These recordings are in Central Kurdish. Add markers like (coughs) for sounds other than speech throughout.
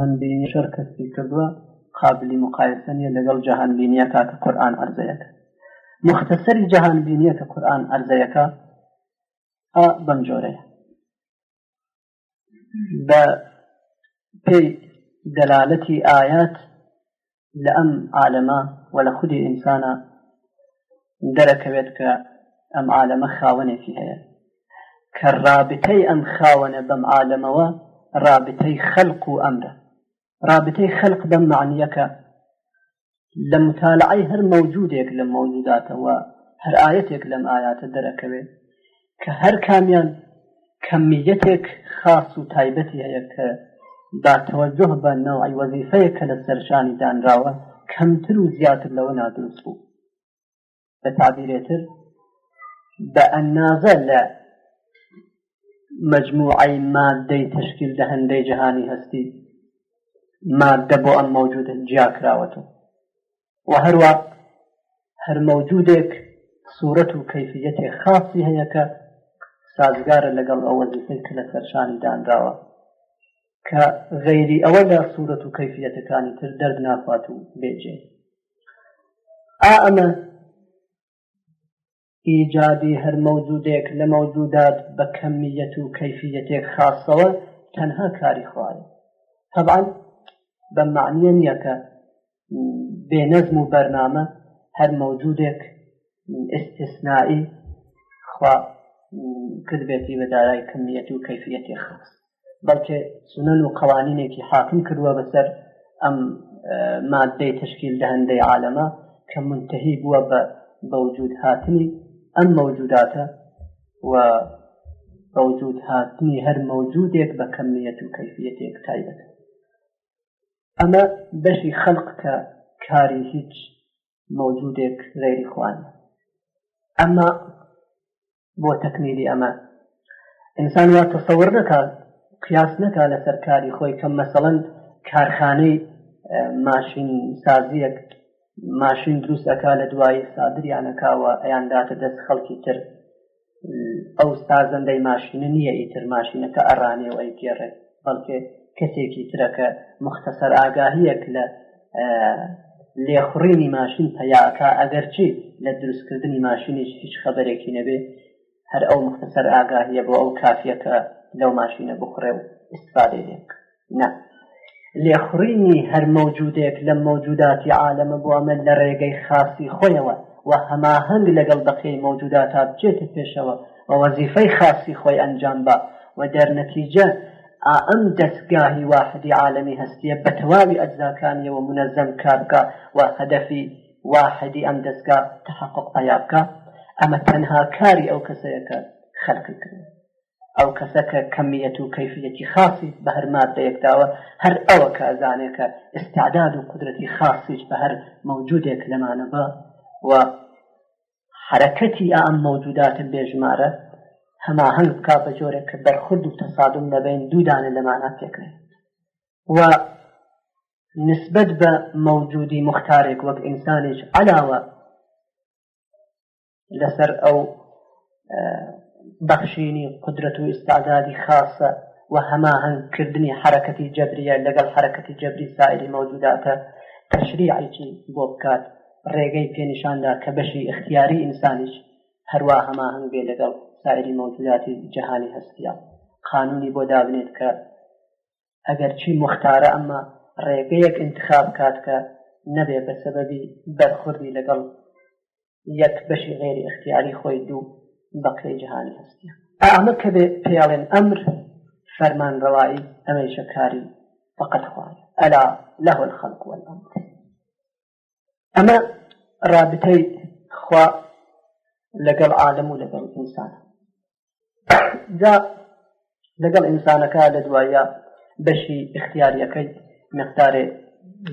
هەندبینی شەر کەسی کردووە قابلی مقایسە نیە لەگەڵ جەهانبینیە کاتە قورآن ئەرزەیەەکە مختەسەری جەهانبینیە کە قورآن ئەرزەیەەکە ئا بەمجۆرەیە بە پێی دەلالەتی ئايات لە ئەم عالەما و لە خودی ئینسانە دەرەکەوێت کە ئەم عالەمە خاوەنێکی هەیە کە ڕابتەی ئەم خاوەنە بەم عالەمەوە ڕابتەی خەلق و ئەمرە رابطەی خەلق بەم معنیەکە لە متالعی هەر مەوجودێک لە مەوجوداتەوە هەر ئاەتێک لەم ئاياتە دەرەکەوێت کە هەر کامیان کەمیەتێک خاص و تایبەتی هەیە کە داتەوەجه بە نەوەی وەزیفەیە کە لە سەرشانی دانراوە کەمتر و زیاتر لەوە نادروست بوو بە تعبیرێتر بە ئەنازە لە مجموعی مادەی تشکیل دە هەندەی جهانی هەستی مادە بۆ ئەم مەوجودن جیا کراوەتەوە و هەروە هەر مەوجودێک سوورەت و کەفیەتێک خاصی هەیەکە سازگارە لەگەڵ ئەوە دیفکە لە سەرشانی دانراوە کە غەیری ئەوە لە سوورەت و کەفیەتەکانی تر دەرد ناخوات و بێجێ ئا ئەمە ئیجادی هەر مەوجودێک لە مەوجودات بە کەمیەت و کەفیەتێک خاصەوە تەنها کاری خوارد طبعا بە معنیەن بنظم برنامه هر موجودك استثنائي خواه استثنایی خوا کردبێتی بەدارای کمیەت و کەفیەتی خاص بەڵکە سنن و قوانینێکی حاکم کردووە بسر ام اه، ماده تشکیل لە هەندەی عالەمە کە منتهی بووە بە بەوجود هاتنی ئەم مەوجوداتە و بوجود هاتنی هر مەوجودێک بە کەمیەت و کەفیەتێک تایبەت ئەمە بەشی خەلق کە کاری هیچ مەوجودێک غێری خوان ئەمە بۆ تەکنیری ئەمە ئینسان وا تەسەور نکات قیاس نکا لەسەر کاری خۆی کەم مەسەڵند کارخانەی ماشین سازیەک ماشین دروستەکە لە دوای سادریانەکەوە ئەیانداتە دەست خەڵکی تر ئەو سازەندەی ماشینە نییە ئیتر ماشینەکە ئەڕانێ و ئەی گێڕێت بەڵکێت کەسێکی ترەکە مختەسەر ئاگاهیەک لە لێخڕینی ماشین پەیاکە ئەگەرچی لە دروستکردنی ماشینیش هیچ خبرێکی نەبێ هەر ئەو مختەسەر ئاگاهیە بۆ ئەو کافیەکە لەو ماشینە بخڕێ و استفادەێک نه لێخڕینی هەر مەوجودێک لە مەوجوداتی عالەمە بووەمە لە ڕێگەی خاصی خۆیەوە و هەماهنگ لەگەڵ دقی مەوجودات تا بچێتە پێشەوە و وەزیفەی خاصی خۆی ئەنجام بە و دەرنەتیجە ئەم دەستگاهی واحدی عالمی هەستیە بە تەواوی ئەجزاکانیەوە منەزەم کارکە و هەدەفی واحدی ئەم دەستگا تحقق ئەیابکە ئەمە تەنها کاری ئەو کەسەیەکە خەرکردن ئەو کەسەکە کەمیەت و کەفیەتی خاصی بە هەرمادەیەکداوە هەر ئەوە کازانێکە ئستعداد و قدرەتی خاصیش بە هەر مەوجودێک لەمانە بە و حرەکەتی ئەم مەوجوداتن بێژمارە هەماهنگ بکا بە جۆرێک کە بەرخورد و تەسادم نەبین دوودانە لەمانە پێکرێت و نسبت بە مەوجودی مختارێک وەک ئینسانێک علاوە لەسەر ئەو بەخشینی قدرەت و ئستعدادی خاصە و هەماهنگکردنی حرکەتی جبریە لەگەڵ حرکەتی جبری سائری مەوجوداتە تەشریعیکی بۆ بکات ڕێگەی پێنیشاندا کە بەشی اختیاری ئینسانیش هەروە هەماهنگ بێ لەگەڵ سائری موجوداتی جهانی هەستە قانونی بۆ دابنێت کە ئەگەر چی مختارە ئەمما ڕێگەیەک انتخاب کات کە نەبێ بە سەبەبی بەرخوردی لەگەڵ یەک بەشی غێری اختیاری خۆی دوو بەقی جهانی هەستە ئەمە کە بێ پیاڵێن ئەمر فەرمان ڕەوایی ئەمەیشە کاری فقط خوای ئەلا لەه الخلق والأمر ئەمە رابطەی خوا لەگەڵ عالم و لەگەڵ ئینسانە جا لەگەڵ ئینسانەکە لە دوایە بەشی اختیاریەکەی مقدارێ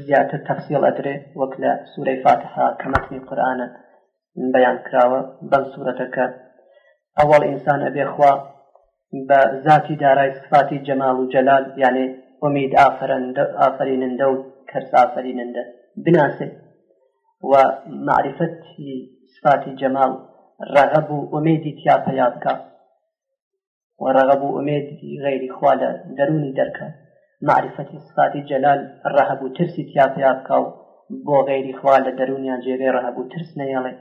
زیاتر تەفسیل ئەدرێ وەک لە سوورەی فاتحا کەمەتنی قورآانە بەیان کراوە بەم سوورەتەکە ئەوڵ ئینسان ئەبێخوا بە ذاتی دارای سفاتی جەمال و جەلال یانێ ئۆمید ئافرەنندە ئافرینندە و کەرس ئافرینندە بناسێ و معرفەتی سفاتی جەمال ڕەغەب و ئومێدی تیا پەیادکە ورغب أميد غير خوالا دروني دركا معرفة صفات جلال رهب ترسي تياب يابكاو بۆ غێری خوا لە دەرونیان جێگە ڕەبوو ترس نەیەڵێ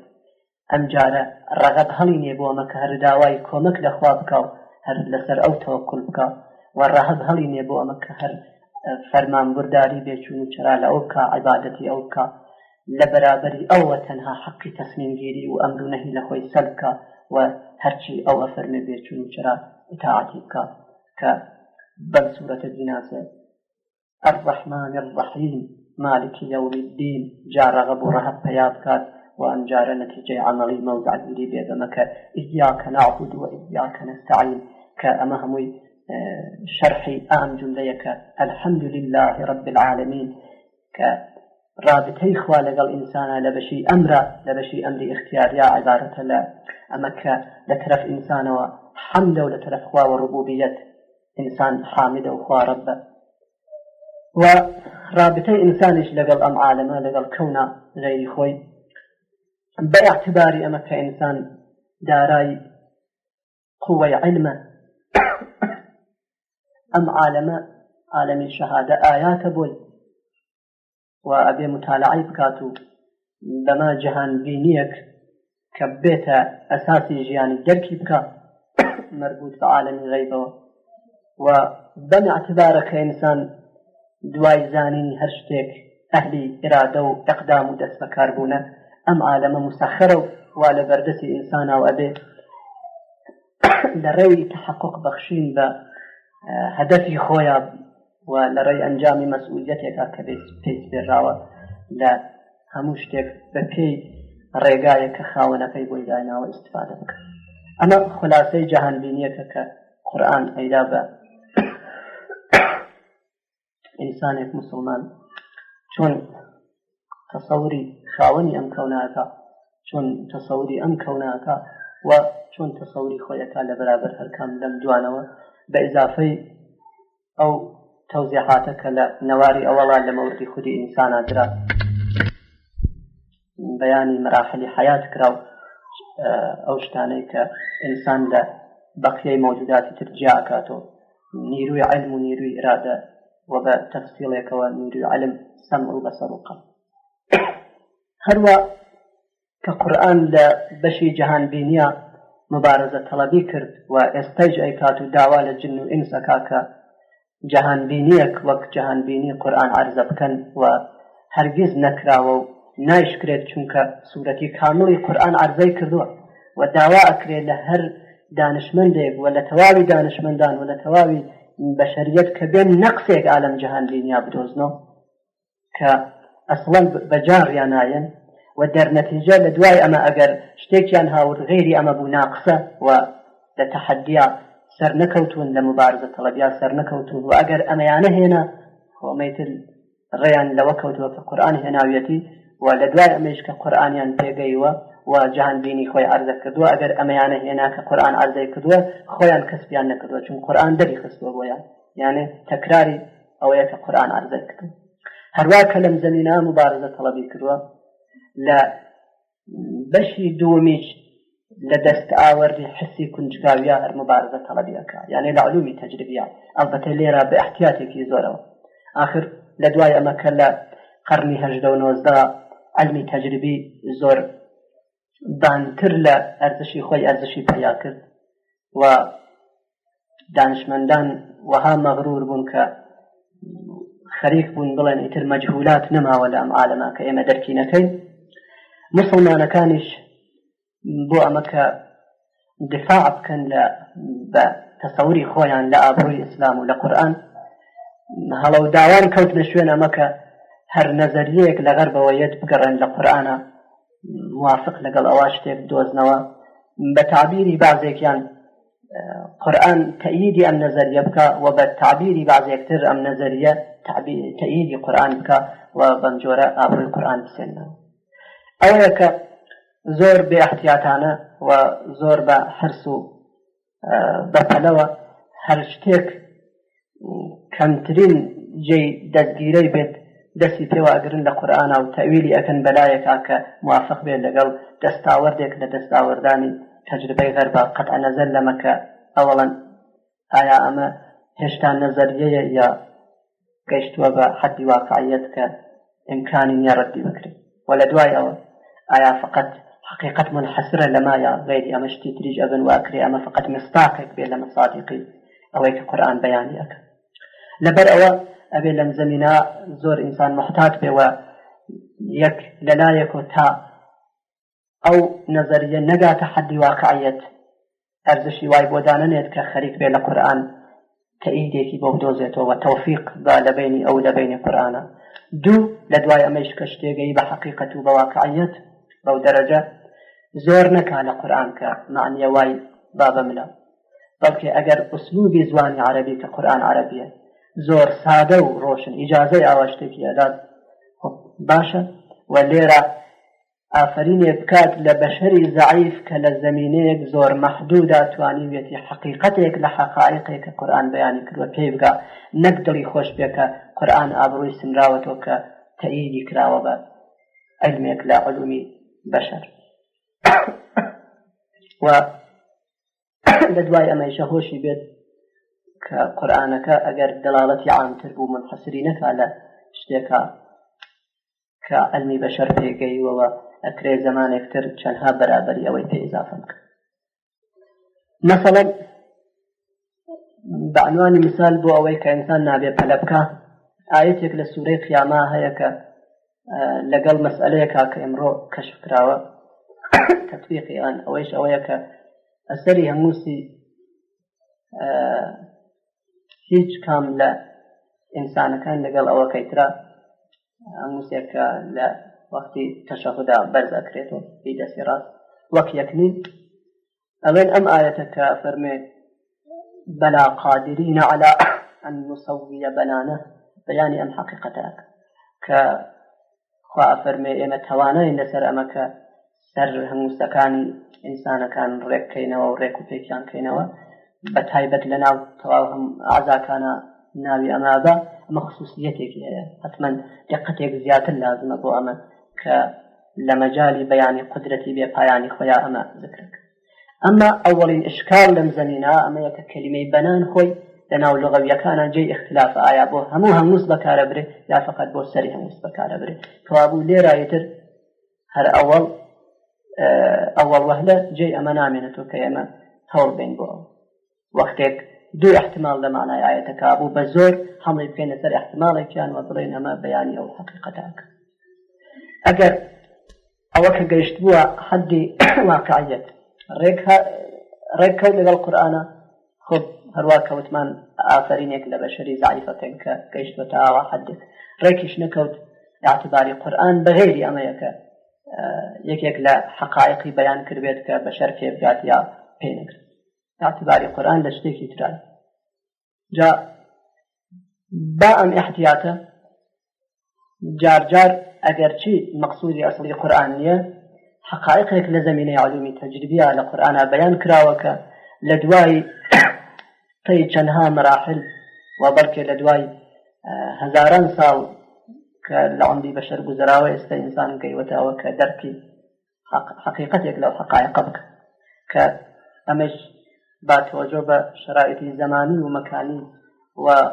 ئەم جارە ڕەغەب هەڵینێ بۆمە کە هەر داوای کۆمەک لەخوا بکە و هەر لەسەر ئەو تەوەکل بکە و ڕەهب هەڵینێ بۆ ئەمە کە هەر فەرمان برداری بێچون و چرا لە ئەو کا عیباەتی ئەو کا لە بەرابەری ئەوە تەنها حەقی تەسمینگیری و ئەمرو نەهی لە خۆی سەلکە و هەرچی ئەوە فەرمێ بێچون و چرا إطاعتي بكات بل سورة الجنازة الرحمن الرحيم مالك يوم الدين جار غبو رهب بيابكات وأن جار نتيجة عملي موضع ديري بيبا إياك نعبد وإياك نستعين كأما آه، شرحي آن جمليك الحمد لله رب العالمين كرابطي خوا لقل الإنسان لبشي أمر لبشي أمر اختيار يا عبارة لا أمك لترف و حمد و لترخوا و ربوبیت انسان حامد و و رب و رابطه انسانش لگل ام عالمه لگل کەونا غیری خوی با اعتباری اما که انسان دارای قوه علمە (coughs) ام عالمه عالم شهاده آیات بول و ابی متالعی بکاتو بما جهان بینیک بینیەک کە بێتە ئەساسی ژیانی مربوط بە عالمی غیبەوە و بەم اعتبارە کە ئینسان دوای زانینی هەر شتێک ئەهلی ئرادە و ئەقدام و دەست بەکاربوونە ئەم عالەمە مسەخەرە و وا لە بەردەسی ئینسانە و ئەبێ لە ڕێوی تحقق بەخشین بە هەدەفی خۆیان و لە ڕێی ئەنجامی مەسئولەتێکا کە پێیت پێراوە لە هەموو شتێک بە پێی ڕێگایە کە خاوەنەکەی بۆی دایناوە استفاده بکەن ئەمە خلاصەی جەهانبینیەکە کە قورآن ئەیدا بە ئینسانێک مسلمان چۆن تەسەوری خاوەنی ئەم کەوناکە چۆن تەسەوری ئەم کەوناکە و چۆن تەسەوری خۆیەکە لە بەرابەر هەرکەم لەم دوانەوە بە ئیزافەی ئەو تەوزیحاتە کە لە نەواری ئەوەڵا لە مەوردی خودی ئینسانە درا بەیانی مەراحلی حیات کراوە ئەو شتانەی کە ئینسان لە بەقیەی مۆجوداتی ترجیاکاتەوە نیروی علم و نیروی ئرادە و بە تەفسیڵێکەوە نیروی علم سەم و بەسەر و قەم هەروە کە قورآن لە بەشی جەهان بینیا مبارزە تەڵەبی کرد و ئێستەج ئەیکات و داوا لە جن و ئینسەکا کە جەهانبینیەک وەک جەهانبینی قورآن عرزە بکەن و هەرگیز نەکراوە و نایشکرێت چونکە سوورەتی کامڵی قورآن عرضەی کردووە و داوا ئەکرێت لە هەر دانشمندێک و لە تەواوی دانشمندان و لە تەواوی بەشریت کە بێن نەقسێک ئالم جەهان لینیا بدۆزنەوە کە ئەسڵەن بەجاڕیان نایەن و دەرنەتیجە لە دوای ئەمە ئەگەر شتێکیان هاورد غێری ئەمە بوو ناقسە و لە تەحدیا سەر نەکەوتون لە مبارزە تەڵەبیا سەر نەکەوتون و ئەگەر ئەمەیانە هێنا خۆمەتل ڕێیان لەوە کەوتوە کە قورآن هێناویەتی و لە دوای ئەمەش کە قورآانیان پێگەیوە و جهان بینی خۆی ئەرزە کردووە ئەگەر ئەمەیانە هێنا کە قورآان ئەرزەی کردووە خۆیان کەسبیان نەکردووە چون قورآان دەری خستووە بۆیان یانێ تەکراری ئەوەیە کە قورآان ئەرزە کردو هەروە کە لەم زەمینا مبارزە تەڵەبی کردووە لە بەشی دومیش لە دەست ئاوەری حسی کنجکاویە هەر مبارزە تەڵەبیەکە یانێ لە علومی تەجربیە ئەڵبەتە لێرە بە احتیاتێکی زۆرەوە آخر لە دوای ئەمەکە لە قرنی هەژدە و نۆزدا علمی تەجربی زۆر دانتر لە ئەرزشی خۆی ئەرزشی پیا کرد و دانشمەندان وەها مەغرور بوون کە خەریک بوون بڵێن ئیتر مەجهولات نەماوە لە ئەم عالەما کە ئێمە دەرکی نەکەین مسلمانەکانیش بۆ ئەمەکە دفاع بکەن لە بە تەسەوری خۆیان لە ئابروی ئیسلام و لە قورآن هەڵە و داوان کەوتنە شوێنە مەکە هەر نەزەریەک لەغەر بەوەیەت بگەڕێن لە قورآە موافق لەگەڵ ئەوە شتێک دۆزنەوە بە تابیری بازێکیان قورآن تەئیدی ئەم نەزەریە بکە و بە تابیری بازێکتر ئەم نەزەریە تەئیدی قورآن بکە و بەمجۆرە ئابروی قورآن بسێنە ئەوەیە کە زۆر بێ احتیاتانە و زۆر بە حرس و بەپەلەوە هەر شتێک کەمترین جێ دەستگیرەی بێت دەستی پێواگرن لە قورآان و تەویلی ئەکەن بەلایەکا کە موافق بێت لەگەڵ دەستاوردێک لە دەستاوردانی تەجربەی غەربا قەت نەزەر لەمەکە ئەوڵەن ئایا ئەمە هێشتا نەزەریەیە یا گەیشتووە بە حەدی واقعیت کە ئیمکانی نیاڕەتی بکرێت و لە دوای ئەوە ئایا فقط حقیقت من حسرە لەمایە غیری ئەمەشتی تریج ئەبن واکرێ ئەمە فقط مستاقێک بێت لە مەسادیقی ئەوەی کە قورآان بەیانیەکە لەبەر ئەوە ئەبێ لەم زمینا زۆر ئینسان محتاج بێەوە یەک لەلایەک و تا ئەو نەزەریە نەگاتە حەدی واقعەت ئەرزشی وای بۆ دانانێت کە خەریک بێ لە قورآن تەئیدێکی بۆ دۆزێتەوە تەوفیق با لەبینی ئەو لەبینی قورآە دوو لە دوای ئەمەش کە شتێگەی بە حقیقەت و بە واقعەت بەو دەرەجە زۆر نەکا لە قورآن کە معنیە وای بابە ملە بەڵکێ ئەگەر ئوسلوبی زوانی عربی کە قورآن عربیە زۆر سادە و ڕۆشن ئیجاازەی ئاواشتێکی ئەداد باشە و لێرە ئافرینێ بکات لە بەشەری زعیف کە لە زمینەیەک زۆر مەحدودا توانیوێتی حقیقەتێک لە حقائقێک کە قورآان بەیانی کردوە پێی بگا نەک دڵی خۆش بێکە قورآان ئابرووی سنراوەتەوە کە تەئیدی کراوە بە علمێک لە علومی بەشەر (coughs) و لە دوای ئەمەشە هۆشی بێت کە قورآانەکە ئەگەر دەڵالەتی عامتر بوو من حەسری نەکا لە شتێکە کە ئەلمی بەشەر پێگەیەوە ئەکرێ زمانێکتر چەندها بەرابەری ئەوەی پێزافن کرد مەسەڵەن بەعنوانی مثال بۆ ئەوەی کە ئینسان نابێ پەلەبکە ئاەتێک لە سوورەی قیاما هەیە کە لەگەڵ مەسئلەیەکا کە ئمرۆ کەشفراوە (coughs) تەتویقییان ئەوەیش ئەوەیە کە ئەسەری هەمووسی هیچ کام لە ئینسانەکان لەگەڵ ئەوەکەی تررا موسیەکە لە وەختی تەشەخدا بەرز ئەکرێتەوە پێی دەسی ڕاست وەک یەکنی ئەڵێن ئەم ئاەتەکە فەرمێت بەلا قادرینە على ئەن مسەویە بەنانە بەیانی ئەم حقیقەتەک کە خوا فەرمێ ئێمە تەوانای لەسەر ئەمەکە سەر هەمووسەکانی ئینسانەکان ڕێککەینەوە و ڕێک و پێکیانکەینەوە بە تایبەت لە ناو تەواو هەم ئازاکانە ناوی ئەمابە ئەمە خصوصیەتێکی هەیە حتمما دقەتێک زیاتر لازمە بۆ ئەمە کە لە مەجای بەیانی قدرەتی بێپایانی خۆیا ئەمە ذکرک ئەمە ئەوڵین ئشکال لەم زەنینا ئەمە یەکە کللیمەی بەنان خۆی لەناو لەغەویەکانە جێ اختلاف ئایا بۆ هەموو هەمووس بەکارە برێ یا فقط بۆ سەری هەمووس بەکارە برێ کەوابوو لێرایتر هەر ئەوڵ ئەوەڵ وەهلە جێ ئەمە نامێنێتەوە کە ئێمە هەوڵ بین بۆ ئەو وەختێک دوو احتمال لە مانایەتەکە بوو بە زۆر هەمڵی بکەینە سەر احتمالێکیان وە بڵێن ئەمە بەیانی ئەو حقیقەتاک ئەگەر ئەوە کە گەیشت بووە حەدی (coughs) واقعیت ڕێککەوت لەگەڵ قورآە خب هەروە کەوتمان ئافرینێک لە بەشری زعیفەکەن کە گەیشتوە تاوا حدێک ڕێکیش نەکەوت اعتباری قورآن بەغێری ئەمەیەکە یەکێک لە حقایقی بەیان کردبێت کە بە شەر پێبگات یا پێنەگرن اعتباری قورآن لشتيك يتراد جاء باء احتياطا جار جار جارجار ئەگەرچی مەقصودی ئەسڵی قورآن نیە حقائقێک لە زمینەی علومی تەجربیە لە قورآە بەیان کراوەکە لە دوای پێی (coughs) مراحل و بەڵکێ لە دوای هزاران ساڵ کە بشر عندی بەشەر انسان ئێستا ئینسان گەیوەتەوە کە دەرکی حقیقەتێک لەو حقایق بکە کە ئەمەش با توجه به شرایط زمانی و مکانی و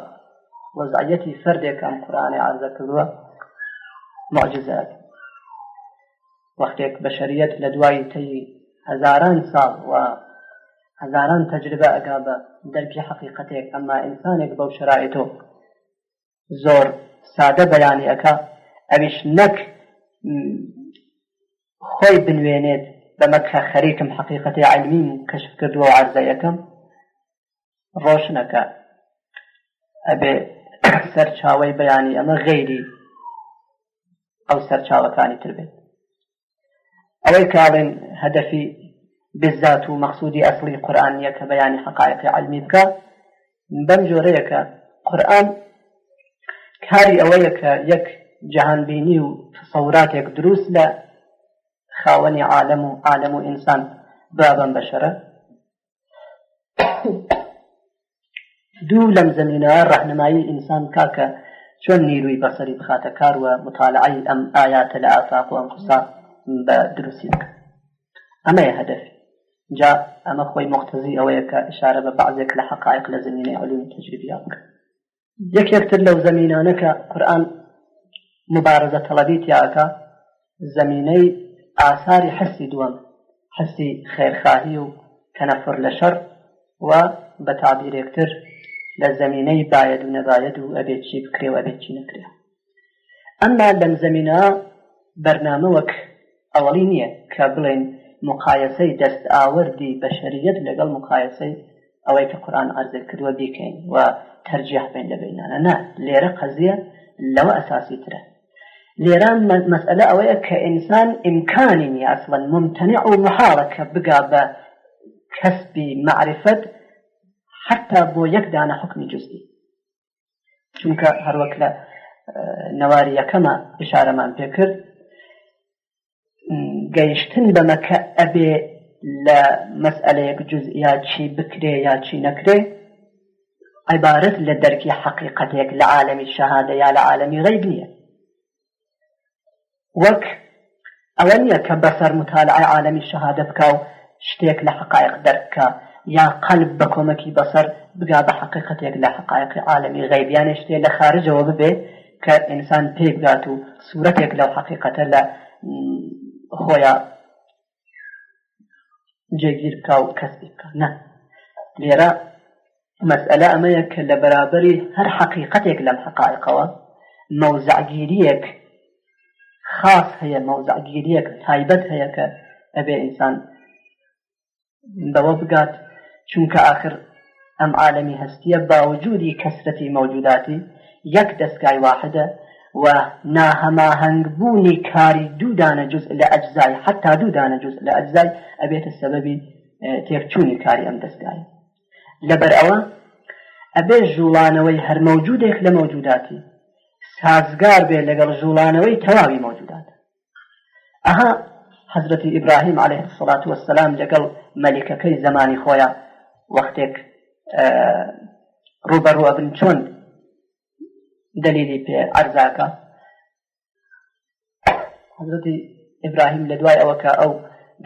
وضعیتی فردێک ئەم قورآانی عرضە کردووە معجزات وەختێک بەشریت لە دوایی تی هەزاران ساڵ و هەزاران تەجربە ئەگا بە دەرکی حقیقەتێک ئەمما ئینسانێک بەو شرایتۆ زۆر سادە بەیانی ئەکا ئەویش نەک خۆی بنوێنێت بەمەکە خەریکم حقیقەتی علمیم کەشف کردووە عرزەیەەکەم ڕۆشنەکە ئەبێ سەر چاوەی بەیانی ئەمە غێری ئەو سەر چاوەکانی تر بێت ئەوەی کاڵێن هەدەفی بزات و مەخصودی ئەسلی قورآانیە کە بەیانی حقایەتی علمی بکە بەم جۆرەیەکە قورآن کاری ئەوەیە کە یەک جهانبینی و سەوراتێک دروست لە خاوني عالم عالم انسان بابا بابن بەشەرە دوو لەم زمینەوە انسان كاكا شن نيروي بصري بخاتا بخاتە کاروە ام ايات الافاق وانقصا ئافاق اما يا هدف جاء اما خوي هەدەفی او ئەمە خۆی ببعضك لحقائق کە علوم بە بعضێک لە حقایق لە زمینەی علومی تجربیان بکە یەکێکتر لەو زمینانە کە ئاساری حسی دووەم حسی خێرخاهی و کەنەفر لە شەر و بە تابیرێکتر لە زمینەی باید و نەباید و ئەبێت چی بکرێ و ئەبێت چی نکرێ ئەمما لەم زمینە بەرنامە وەک ئەوەڵی نییە کە بڵێن مقایسەی دەست ئاوردی بە شەریەت لەگەڵ مقایسەی ئەوەی کە قورآن ئەرزە کردووە بیکەین و تەرجیح بین لە بینانە نه لێرە قەزیە لەوە ئەساسی ترە لێران مەسئلە ئەوەیە کە ئینسان ئیمکانی اصلا ممتنع و محاڵەکە بگا بە کەسبی معرفت حتی با یک دانه حکمی جزئی چونکە هەروەک لە آه، نەواری یەکەمە بشارەمان پێکرد گەیشتن بەمەکە ئەبێ لە مەسئلەیەک جزئیا چی بکرێ یا چی نەکرێ عیبارەت لە دەرکی حقیقەتێک لە عالمی شەهادە یا لە عالمی غەیب نییە وەک ئەوە نییە کە بەسەر مطالعه عالمی شەهادە بکە و شتێک لە حقایق دەرکە یا قلب بە کۆمەکی بەسەر بگا بە حقیقەتێک لە حقایقی عالمی غیبیان شتێ لە خارجەوە ببێ کە ئینسان پێبگات و سوورەتێک لەو حقیقەتە لە خۆیان جێگیر بکە و کەسی بکە نه لێرە مەسئلە ئەمەیە کە لە بەرابەری هەر حقیقەتێک لەم حقایقەوە خاص هەیە مەوزعگیریەک تایبەت هەیە کە ئەبێ ئینسان بەوە بگات چونکە آخر ئەم عالمی هەستیە باوجودی کەسرەتی مەوجوداتی یەک دەستگای واحدە و ناهەماهنگبوونی کاری دوودانە جز لە ئەجزای حتا دوودانە جز لە ئەجزای ئەبێتە سەبەبی تێکچوونی کاری ئەم دەستگایە لەبەر ئەوە ئەبێ ژوڵانەوەی هەر مەوجودێک لە مەوجوداتی سازگار بێ لەگەڵ ژوڵانەوەی تەواوی مۆجودات ئەها حەزرەتی ئیبراهیم عليه سڵات وەسلام لەگەڵ مەلیکەکەی زمانی خۆیان وەختێک ڕوبەڕوە بن چۆن دلیلی پێ ئەرزاکە حەزرەتی ئیبراهیم لە دوای ئەوەکە ئەو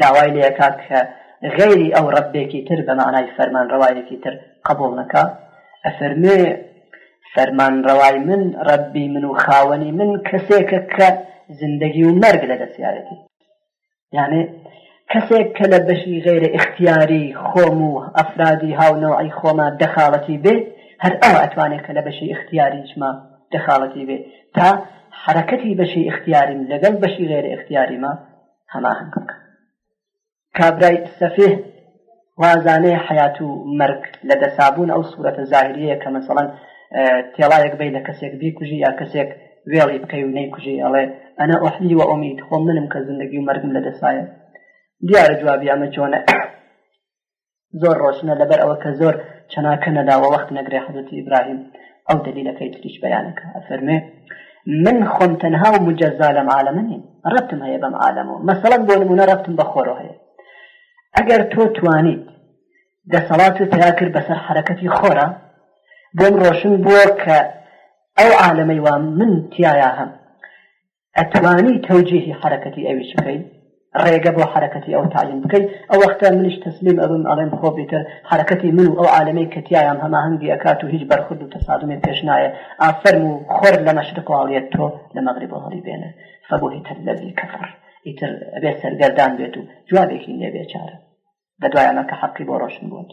داوای لەکات کە غێری ئەو ڕەبێکی تر بە معنای فەرمان ڕواایەکی تر قبول نەکە ئەفەرمێ فەرمانڕەوای من ڕەبی من و خاوەنی من کەسێکە کە زندگی و مەرگ لە دەستیارەتی یعنی کەسێک کە لە بەشی غیرە اختیاری خۆم و ئەفرادی هاونەوەی خۆما دەخاڵەتی بێ هەر ئەو ئەتوانێت کە لە بەشی اختیاریشما دەخاڵەتی بێ تا حرەکەتی بەشی اختیاریم لەگەڵ بەشی غیرە اختیاریمە هەماهنگ بکە کابرای سەفێ وازانەیە حیات و مەرگ لە دەسابوون ئەو سوورەتە زاهریەیە کە مەسەڵەن تێڵایەک بی لە کەسێک بیکوژی یا کەسێک وێڵی بکەی و نەیکوژی ئەڵێ ئەنە ئۆحلی و ئۆمید خۆم منم کە زندگی و مەرگم لە دەسایە دیارە جوابی ئەمە چۆنە زۆر ڕۆشنە لەبەر ئەوە کە زۆر چناکە نەداوە وەخت نەگرێ حەزتی ئیبراهیم ئەو دلیلەکەی تریش بەیانەکە ئەفەرمێ من خۆم تەنها و مجەزا لەم عالەمە نیم ڕەتم هەیە بەم عالەم و مەسەڵەن بۆ نمونە ڕەتم بەخۆرۆ هەیە ئەگەر تۆ توانیت دەسەڵات و تیا کرد بەسەر حرەکەتی خۆرە بۆم ڕۆشن بووە کە ئەو عالەمەی وام من تایە هەم ئەتوانی تەوجیهی حرەکەتی ئەویش بکەین ڕێگە بۆ حرەکەتی ئەو تعلیم بکەیت ئەو وەختە منش تەسلیم ئەبم ئەڵێم خۆ بێتە حرەکەتی من و ئەو عالەمەی کەتیایان هەماهنگگی ئەکات و هیچ بەرخود و تەسادمێ پێش نایە ئافەرم و خۆر لە مەشرق وڵێت تۆ لە مەغری بۆ هەڵی بێنە فەبووی تەلەبی کەفر ئیتر بێت سەرگەردان بێت و جوابێکی نێبێ چارە بە دوایانەکە حەقی بۆ ڕۆشن بووە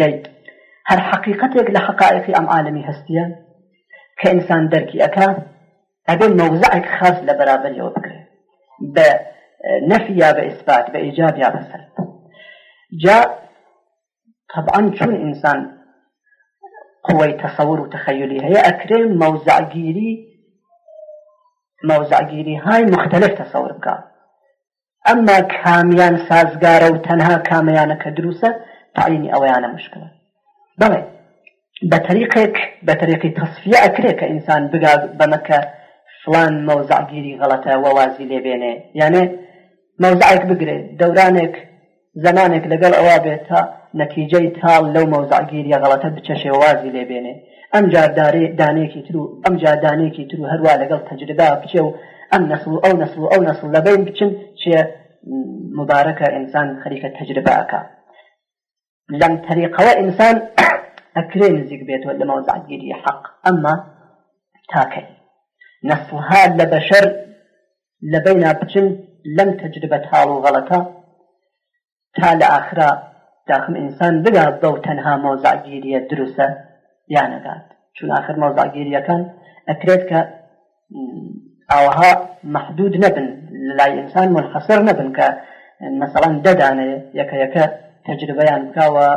دەیت هر حقيقتك لە أم عالمي عالمی كإنسان دركي ئینسان دەرکی موزعك ئەبێ مەوزعێک خاص لە بەرابەریەوە بکرێت بە نەفی یا جاء یا جا طبعا چون إنسان قوی تصور و تخیلی هەیە ئەکرێ مەوزعگیری مەوزعگیری های مختلف تصور بکە اما کامیان سازگارە و تەنها تعيني أويانا مشكلة تعینی بەڵێ بە تەریقێک بە تەریقی تصفیە ئەکرێت کە ئینسان بگات بەمەکە فلان مەوزعگیری غەڵەتە وەوازی لێبێنێ یانێ مەوزعێک بگرێت دەورانێک زمانێک لەگەڵ ئەوە بێت تا نەتیجەی تاڵ لەو مەوزعگیریە غەڵەتە بچەشێ وازی لێبێنێ ئەم جاردارێ دانێکی تر و ئەم جادانێکی تر و هەروە لەگەڵ تەجربا بچێ و ئەم نسل ئەو نسل ئەو نسل لەبین بچن چێ مبارەکە ئینسان خەریکە تەجربەکە لم طريقه انسان (coughs) أكرين زيك بيته ولا موزع جيدي حق اما تاكل نفسها لبشر لبين بجن لم تجربة هالو غلطة تا لآخرة داخل انسان بلا بو تنها موزع جيرية الدروسة يعني قاد شون آخر موزع جيرية كان اكريت ك اوها محدود نبن لا انسان منحصر نبن ك مثلا ددانه يكا يكا تجربەیان بکاوە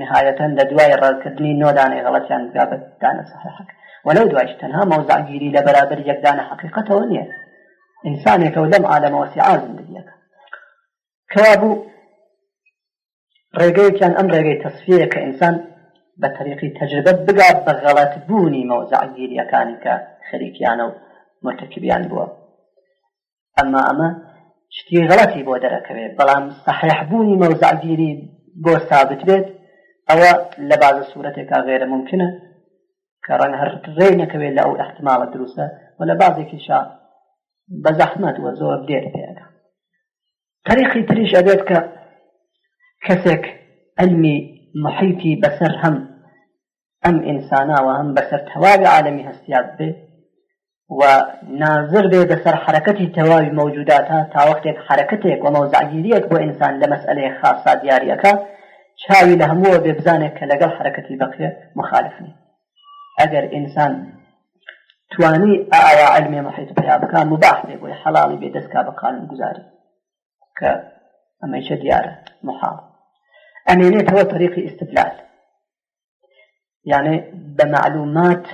نهایەتەن لە دوای ڕالکردنی نۆدانەی غڵەتیان بگا بەدانە سەحق وەلو دوایش تەنها مەوزعگیری لە بەرابر یەکدانە حقیقەتەوە نییە ئینسانێکە و لەم عالەمەوەسیعا زندگیەکە کەوا بوو ڕێگەیەکیان ئەم ڕێگەی تەسفیە کە ئینسان بە تەریقی تەجربە بگا بە غەڵەت بوونی مەوزعگیریەکانی کە خەریکیانە و مرتکبیان بووە ئەمما ئەمە شتی غڵەتی بۆ دەرەکەوێت بەڵام سەححبوونی مەوزعگیری بۆ سابت بێت ئەوە لە بازە سوورەتێکا غێرە ممکنە کە ڕەنگ هەر ڕێ نەکەوێت لە ئەو احتمالە دروستە و لە بازێکیشا بە زەحمەت وە زۆر دێر پێەکە تاریخی تریش ئەبێت کە کەسێک ئەلمی محیتی بەسەر هەم ئەم ئینساناوە هەم بەسەر تەواوی عالمی هەستیات بێت و ناظر بێ بەسەر حرەکەتی تەواوی مەوجوداتە تا وەختێک حرەکەتێک و مەوزعگیریەک بۆ ئینسان لە مەسئلەی خاصا اکا چاوی لهمو و بێ بزانێت لگل لەگەڵ بقیه مخالف مخالفنی اگر انسان توانی اعوا علمی محیط بیاب بکە مباح بێ بۆی حەڵاڵی بێ دەستکا بە قانون گوزاری کە ئەمەیشە محال محاڵ تو طریق استدلال یعنی بمعلومات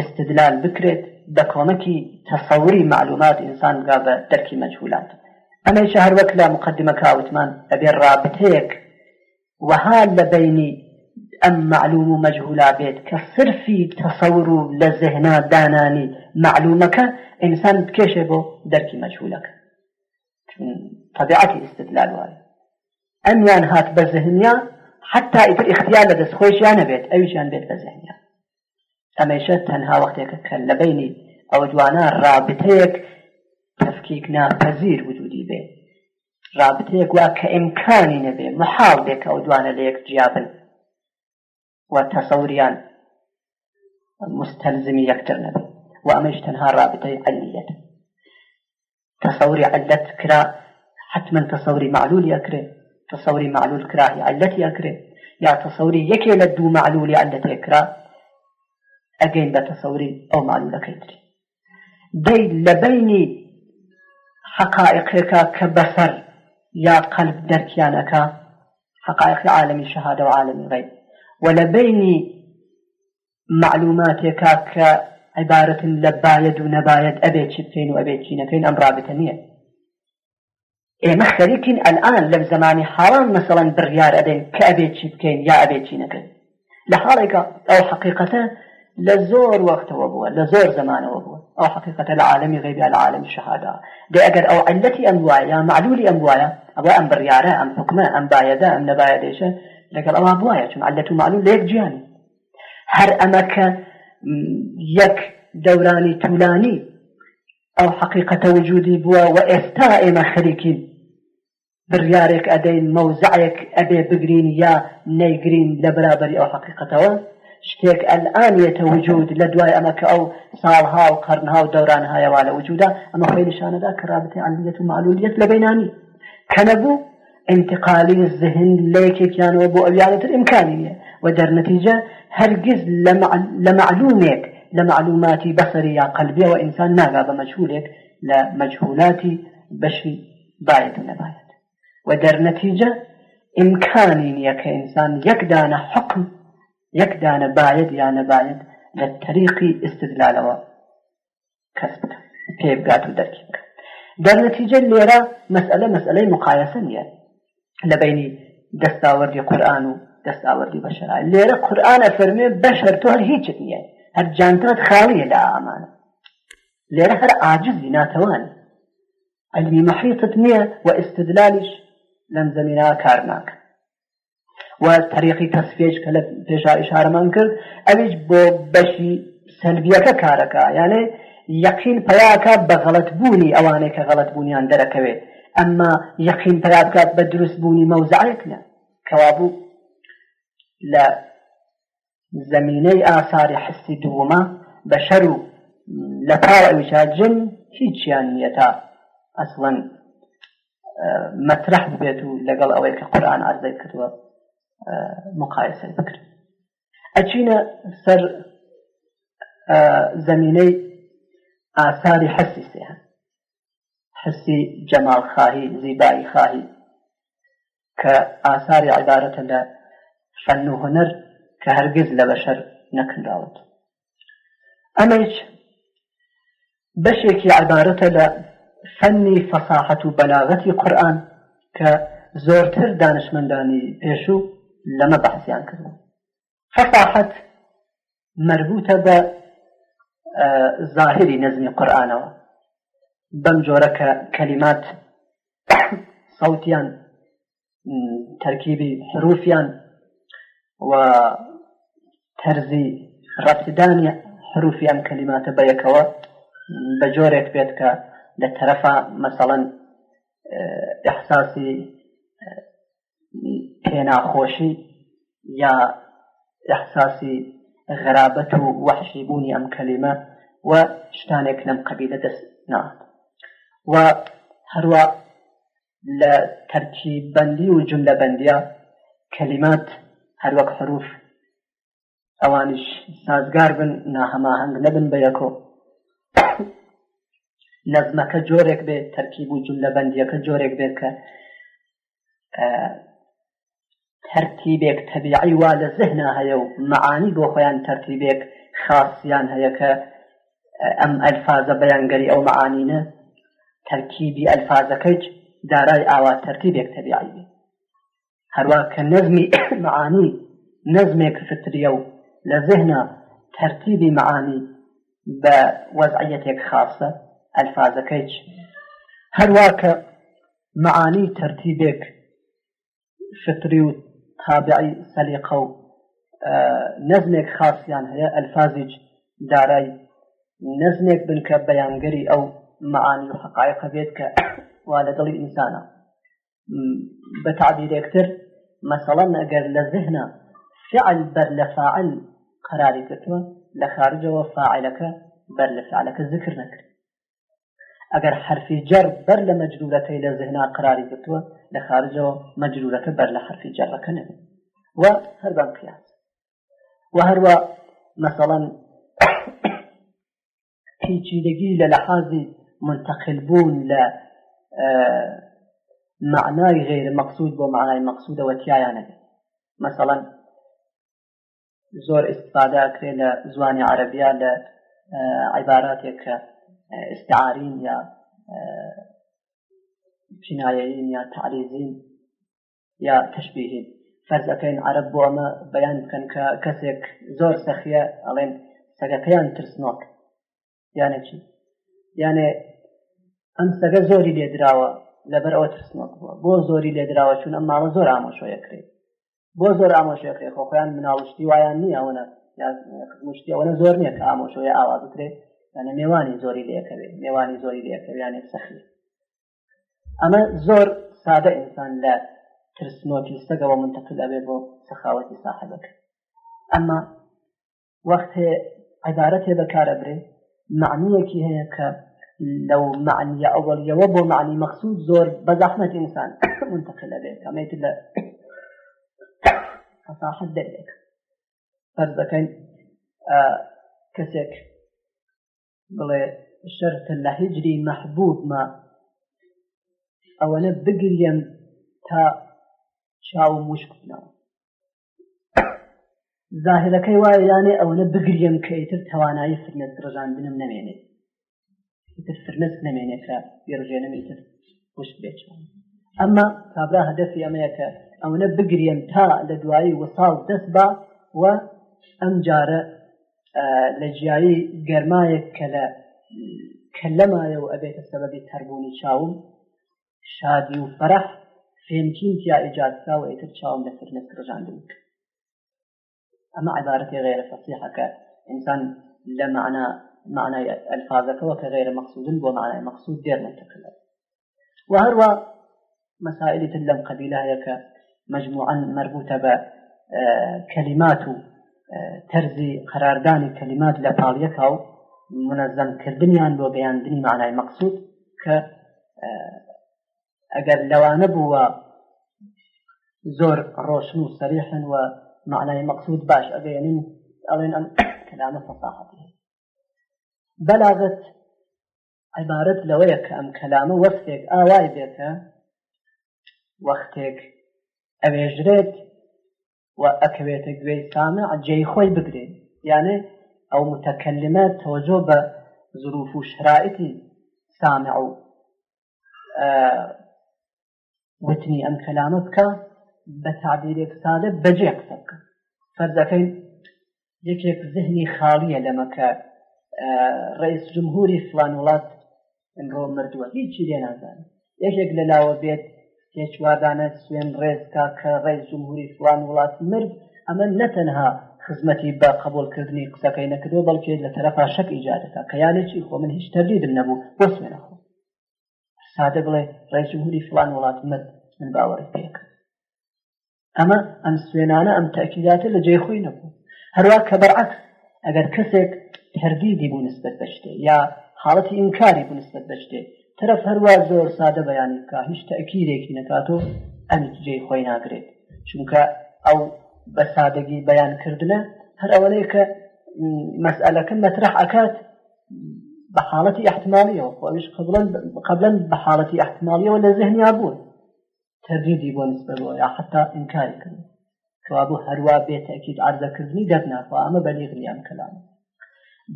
استدلال بکرد بە کۆمەکی معلومات انسان بگا بە دەرکی مەجهولات ئەمەی شەهر وەک لە مقدمە کاوتمان ئەبێ رابطەیەک وەها لە بینی ئەم معلوم و مەجهولا بێت کە صرفی تەسەور و لە زهنا دانانی معلومەکە ئینسان بکێشێ بۆ دەرکی مەجهولەکە طبيعتي استدلال وارد ئەمیان هات بزهنيا حتى إذا ئیتر اختیار لە دەستخۆشیانە بيت ئەویشان بێت بيت بزهنيا ئەمەشە تنها وقتی که کل بینی ئەوە جوانە رابطەیەک تفکیک ناپذیر وجودی به رابطه یک کە امکانی نبه محال دیک او جوانا لیک جیابن و تەسەوریان مستەلزمی یەکتر نبه و ئەمەش تنها رابطه علیت تصوری علت کرا حتما تصوری معلول یکره تصوری معلول کراهی علت یکره یا تصوری یکی لدو معلول علت یکره ئەگەین بە تەسەوری ئەو مالولەکەیتری دەی لە بینی حقائقێکە کە بەسەر یا قەلب دەرکیانەکە حقائق عالم شهادە و عالمی غیب ولا بيني معلوماتك كعبارة لبايد ونبايد أبيت شبتين وأبيت شينتين أم رابطة نية إيه مختلفين الآن لم زماني حرام مثلا بريار أبين كأبيت شبكين يا أبيت شينكين لحالك أو حقيقة لزور وقت وەختەوە لزور زمان زۆر أو حقيقة ئەو حقیقەتە لە عالمی غێبی لە عالمی شەهادا دێ ئەگەر ئەو علەتی ئەم وایە معلولی ئەم وایە ئەوە ئەم بڕیاە ئەم حکمە ئەم باەدا ئەم نەبایە معلول ليك جاني هر أمك يك دوراني تولاني أو حقيقة وجودي بوا و ئێستا ئێمە أدين بڕیارێک أبي بقرين يا بگرین یا نەیگرین لە بەرابەری شتيك الآن يتوجود لە دوای ئەمەکە ئەو ساڵها و قەرنها و دەورانهایەوە لە وجودا أما خۆی شان ذاك رابطة ئەلیەت ومعلولية لبيناني كنبو انتقالي الزهن نەبوو انتقالی وبو أبيانة الإمكانية ودر نتيجة هرقز و دەرنەتیجە هەرگیز لە معلومێک لە معلوماتی بەسەری یا قەلبیەوە ئینسان ناگا بە مەجهولێک لە مەجهولاتی بەشی باەت نەباەت يەک دانا بايد یانە بايد لە تەریقی ئستدلالەوە كيف بکە پێبگات و دەرکی بکە در مسألة لێرە مەسئلە مەسئلەی مقایسە نیە لە بینی دەستاوەردی دستاور دي دەستاوەردی بەشرا لێرە قورآانە فەرمێ بەشەر تۆ هەر هیچت نییە هەر جانتات خاڵیە لە ئامانە لێرە هەر عاجزی ناتەوان علمی محیطت نییە و ئستدلالش لەم و طریقی تەسفێش کە لە پێشا ئشارەمان کرد ئەویش بۆ بەشی سەلبیەکە کارەکە یانێ یەقین پیاکە بە غەڵت بوونی ئەوانەیە کە غەڵت بوونیان دەرەکەوێت ئەمما یەقین پیاکات بە دروست بوونی مەوزعێک نە کەوابوو لە زمینەی ئاساری حستی دووەمە بە شەر و لە پاویشاجن هیچیان نیە تا ئەسڵەن مەترح بێت و لەگەڵ ئەوەی کە قورآان ئازدەی کردووە مقایسه بکرێت اچین سر آه، زمینه آه، آثار حسی سێهان حسی جمال خواهی زیبایی خواهی که آه، آثار عبارت لە فەن و هەنەر کە هەرگیز لە بەشەر نەکراوت ئەمە هیچ بەشێکی عبارەتە لە فەنی فصاحت و بەلاغەتی قرآن که زورتر دانشمندانی پیشو لەمە بەحسیان کردن فەساحت مربوطە بە ظاهری نەزمی قورآانەوە بەم جۆرە کە کەلیمات سەوتیان (coughs) تەرکیبی حروفیان و تەرزی ڕەتدانی حروفیان کەلیماتە بە یەکەوە بە جۆرێک بێت کە لە تەرەفا مەسەڵەن احساسی پێناخۆشی یا ئەحساسی غرابەت و وحشی بوونی ئەم کەلیمە و شتانێک لەم قەبیلە دەست نات و هەروە لە تەرکی بەندی و جملە بەندیە کەلیمات هەروەک حروف ئەوانش سازگار بن ناهەماهنگ نەبن بە یەکۆ نەزمەکە جۆرێک بێت تەرکیب و جملە بەندیەکە جۆرێک بێت کە تەرتیبێک تەبیعی وا لە زەهنا هەیە و معانی بۆ خۆیان تەرتیبێک خاصیان هەیە کە ئەم ئەلفازە بەیانگەری ئەو معانینە تەرکیبی ئەلفازەکەیت دارای ئاوا تەرتیبێک تەبیعی بێت هەروە کە نەزمی (coughs) معانی نەزمێک فتریە و لە زەهنا تەرتیبی معانی بە وەزعەتێک خاصە ئەلفازەکەیت هەروە کە معانی تەرتیبێک شتری و تابعي سليقو و خاص يعني هەیە ئەلفازیج دارای نەزمێک بن کە بەیانگەری ئەو معانی و حقایقە بێت کە وا لە دڵی ئینسانە بە تعبیرێکتر فعل بر لفاعل قراري قراری لخارج وفاعلك بر فاعلەکە بەر نكري اگر حرف جر بر لە مەجلولەتەی لە زهنا قراری گرتووە لە خارجەوە مەجلولەکە بەر لە حرفی جەرەکە نەبێت و هەربان قیاس و هەروە مەسەڵەن (coughs) دگی لە منتقل بون ل معنای غیر مقصود بو معنای مەقصودەوە تایان مثلا زور استفادة استفادەکرێ لە زوانی عەربیا لە استعارین یا کنایەین یا تعریزین یا تشبیهین فەرزەکەین عرب بۆ ئەمە بەیان بکەن کە کەسێک زۆر سەخیە ئەڵێن سەگەکەیان ترسنۆک یانە چی یانێ ئەم سەگە زۆری لێدراوە لەبەر ئەوە ترسنۆک بووە بۆ زۆری لێدراوە چون ئەم ماوە زۆر ئامۆشۆیەکرێت بۆ زۆر ئامۆشەکرێ خۆخۆیان مناڵشتی وایان نییە ئەوە یا مشتی ئەوە زۆر نییە کە ئامۆشۆی ئاوا بکرێت یانە نێوانی زۆری لەکەوێت نێوانی زۆری لەکەویانێ سەخی ئەمە زۆر سادە ئینسان لە ترسنۆکی سەگەوە منتەقل ئەبێ بۆ سەخاوەتی ساحبەکە ئەمما وەخت هەیە عیبارەت هێ بەکارە برێ معنیەکی هەیە کە لەو معنی ئەوڵیەوە بۆ معنی مەخصود زۆر بەزەحمەت ئینسان (coughs) منتەقل ئەبێ ئەمەیت لە حساحت (coughs) دەرێک فەرزەکەین کەسێک بڵێ شەرتە لە هجری مەحبوبمە ئەوەنە بگریم تا چاو مشکنەوە زاهرەکەی وایە یانێ ئەوەنە بگریم کە ئیتر توانایی فرنەت ڕژاندنم نەمێنێت ئیتر فرنەت نەمێنێت کە بێڕژێنم ئیتر پشت بێت ئەمما کابرا هەدەفی ئەمەیەکە ئەوەنە بگریم تا لە دوایی وەساڵ دەست بە و ئەم جارە لجایی گرمای کلا کلمه لە و آبیت سەبەبی تربونی چاوم شادی و فەرح فێنکین یا ئیجادکا و ئیتر چاوم لەسەر اما ئەمە غیر غێرە که انسان ل معنا معنای ئەلفاظەکەەوە کە غێرە مەخصودن بۆ معنای مەخصود دێرنەتەکەلە و هر آه، و مسائلی تلم قبیله لەم که مجموعا مربوطة بكلمات تەرزی قەراردانی کەلیمات لە پاڵیەکە و منەزەمکردنیان بۆ بەیاندنی معنای مەقصود کە ئەگەر لەوانە بووە زۆر ڕۆشن و سەریحن و معنای مەقصود باش ئەگەێنین ئەڵێن ئەم (coughs) کەلامە فەساحەتی بەلاغت عیبارەت لەوەیە کە ئەم کەلامە وەستێک ئاوای بێتە وەختێک ئەوێژرێت و ئەکەوێتە گوێی سامع جێی خۆی بگرێت یانێ ئەو متەکەلمە تۆجۆ بە ظروف و شرائتی سامع و وتنی ئەم کەلامە بکە بە تعبیرێک سادە بەجێ قسە بکە فەرزەکەی یەکێک زهنی خاڵیە لەمەکە ڕئیس جمهوری فلان وڵات ئەمڕۆ مردووە هیچی لێ نازانێت یەکێک لە لاوە بێت سێ چواردانە سوێن ڕێزکا کە ڕێز جمهوری فلان وڵات مرد ئەمە نەتەنها خزمەتی بە قبولکردنی قسەکەی نەکردو بەڵکێ لە تەرەفا شەک ئیجادەکە کە یانێکی خۆ من هیچ تەبلیدم نەبوو بۆ سوێنە خۆ سادە بڵێ ڕێز جمهوری فلان وڵات مرد من باوەڕی پێکرد ئەمە ئەم سوێنانە ئەم تاکیداتە لە جێ خۆی نەبوو هەروە کە بەرعکس ئەگەر کەسێک تردیدی بوو نسبت بەشتێ یا حاڵەتی ئینکاری بوو نسبت بەشتێ تەرەف هەروە زۆر سادە بەیانی بکە هیچ تەکیرێکی نکاتۆ ئەم جێ خۆی ناگرێت چونکە ئەو بە سادەگی بەیانکردە هەر ئەوەیە کە مەسئلەکە مەترح ئەکات بە حالەتی احتمالیەوە خۆش قبلەن بە حالەتی احتمالیەوە لە ذهنیا بوون تەبیدی بۆ نسبەوە یا حتا ئینکاری کرد کەوابوو هەروە بێت ئەکیید ئاردەکردنی دەبناخوا ئەمە بەنیغنیان کلام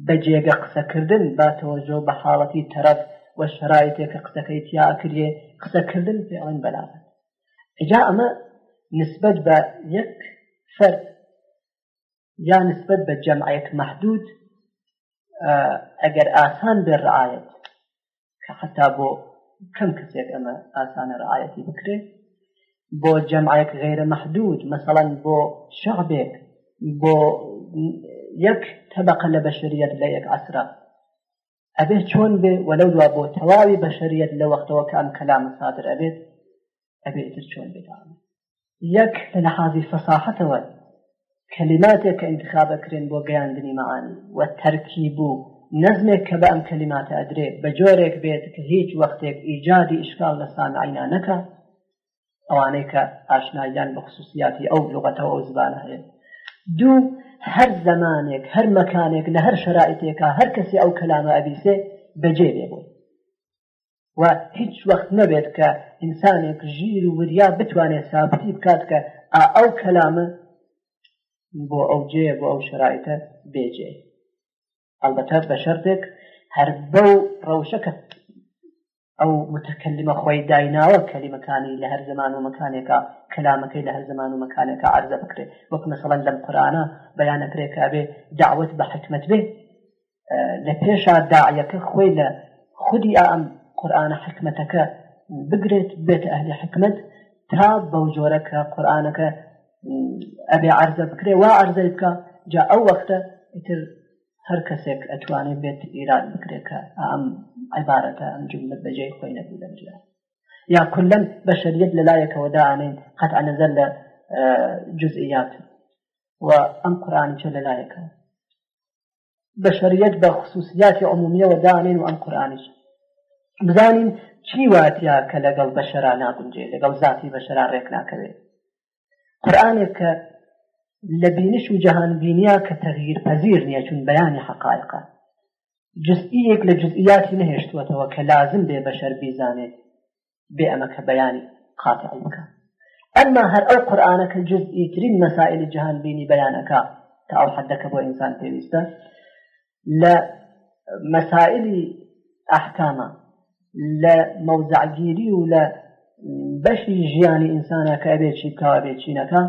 بە جێگە قسەکردن با تەوەجۆ بە حاڵەتی تەرەف وشرايتي كقتكيت يا كريه قتكلن في عين بلاغة إجا أما نسبة با يك فرد يا نسبة با جمعيك محدود أجر آسان بالرعاية حتى بو كم كسيك أما آسان رعايتي بكري بو جمعيك غير محدود مثلا بو شعبك بو يك طبقة لبشرية يك عسره ئەبێ چۆن بێ وەلو دوا بۆ تەواوی بەشریت لە وەختەوە کە ئەم کەلام سادر ئەبێت ئەبێتتر چۆن بێدام یەک لە لەحازی فەساحەتەوە کەلیماتێک کە انتخابەکرێن بۆ گەیاندنی مەعانی و تەرکی بوو نەزمێک کە بە ئەم کەلیماتە ئەدرێت بە جۆرێک بێت کە هیچ وەختێک ئیجادی ئشکال لە سانعینانەکە ئەوانەیە کە ئاشنایان بە خصوصیاتی ئەو لغەتەوە ئەو زبانە هەیە دوو هەر زمانێک هەر مەکانێک لە هەر شرائتێکا هەر کەسی ئەو کەلامە ئەبیسێ بەجێ بێبوو و هیچ وەخت نەبێت کە ئینسانێک ژیر و وریا بتوانێت سابتی بکات کە ئەو کەلامە بۆ ئەو جێ بۆ ئەو شرایتە بێجێ ئەلبەتە بە شەرتێک هەر بەو ڕەوشەکە ئەو متەکەلیمە خۆی دایناوە کەلیمەکانی لە هەر زمان و مەکانێکە کەلامەکەی لە هەر زمان و مەکانێکە عرضە بکرێت وەک مەسەڵەن لەم قورانە بەیانەکرێکابێ داوت بە حکمت بێ لە پێشا داعەکە خۆی لە خودی ئەم قورآانە حکمتەکە بگرێت بێت ئەهلی حکمت تا بەو جۆرە کە قورآانەکە ئەبێ عرضە بکرێ وا عرضە بکە جا ئەو وەختە ئیتر هەر کەسێک ئەتوانێت بێت ئیراد بکرێکە ئەم عیبارەتە ئەم جملە بەجێ خۆی نەبوو لەمجیا یا کلەن بە شریت لە لایەکەوە داانین قەت نەزەر لە جزئیات و ئەم قرانچە لە لایەکەوە بە شریت بە خصوصیاتی عمومیەوە داانین و ئەم قرانش بزانین چی واتیا کە لەگەڵ بەشرا ناگونجێ لەگەڵ ذاتی بەشرا ڕێک ناکەوێت قورآانێک کە لە بینش و جەهانبینیا کە تەغیر پەزیر نییە چون بەیانی حقایقە جزئیەک لە جزئیاتی نهێشتوەتەوە کە لازم بێ بەشەر بیزانێت بێ ئەمە کە بەیانی قاتعی بکە ئەمما هەر ئەو قورآانەکە جزئیترین مەسائل جەهانبینی بەیانەکە تا ئەو حدەکە بۆ ئینسان پێویستە لە مەسائلی ئەحکامە لە مەوزعگیری و لە بەشی ژیانی ئینسانە کە بێت چی بکەوە بێت چینەکە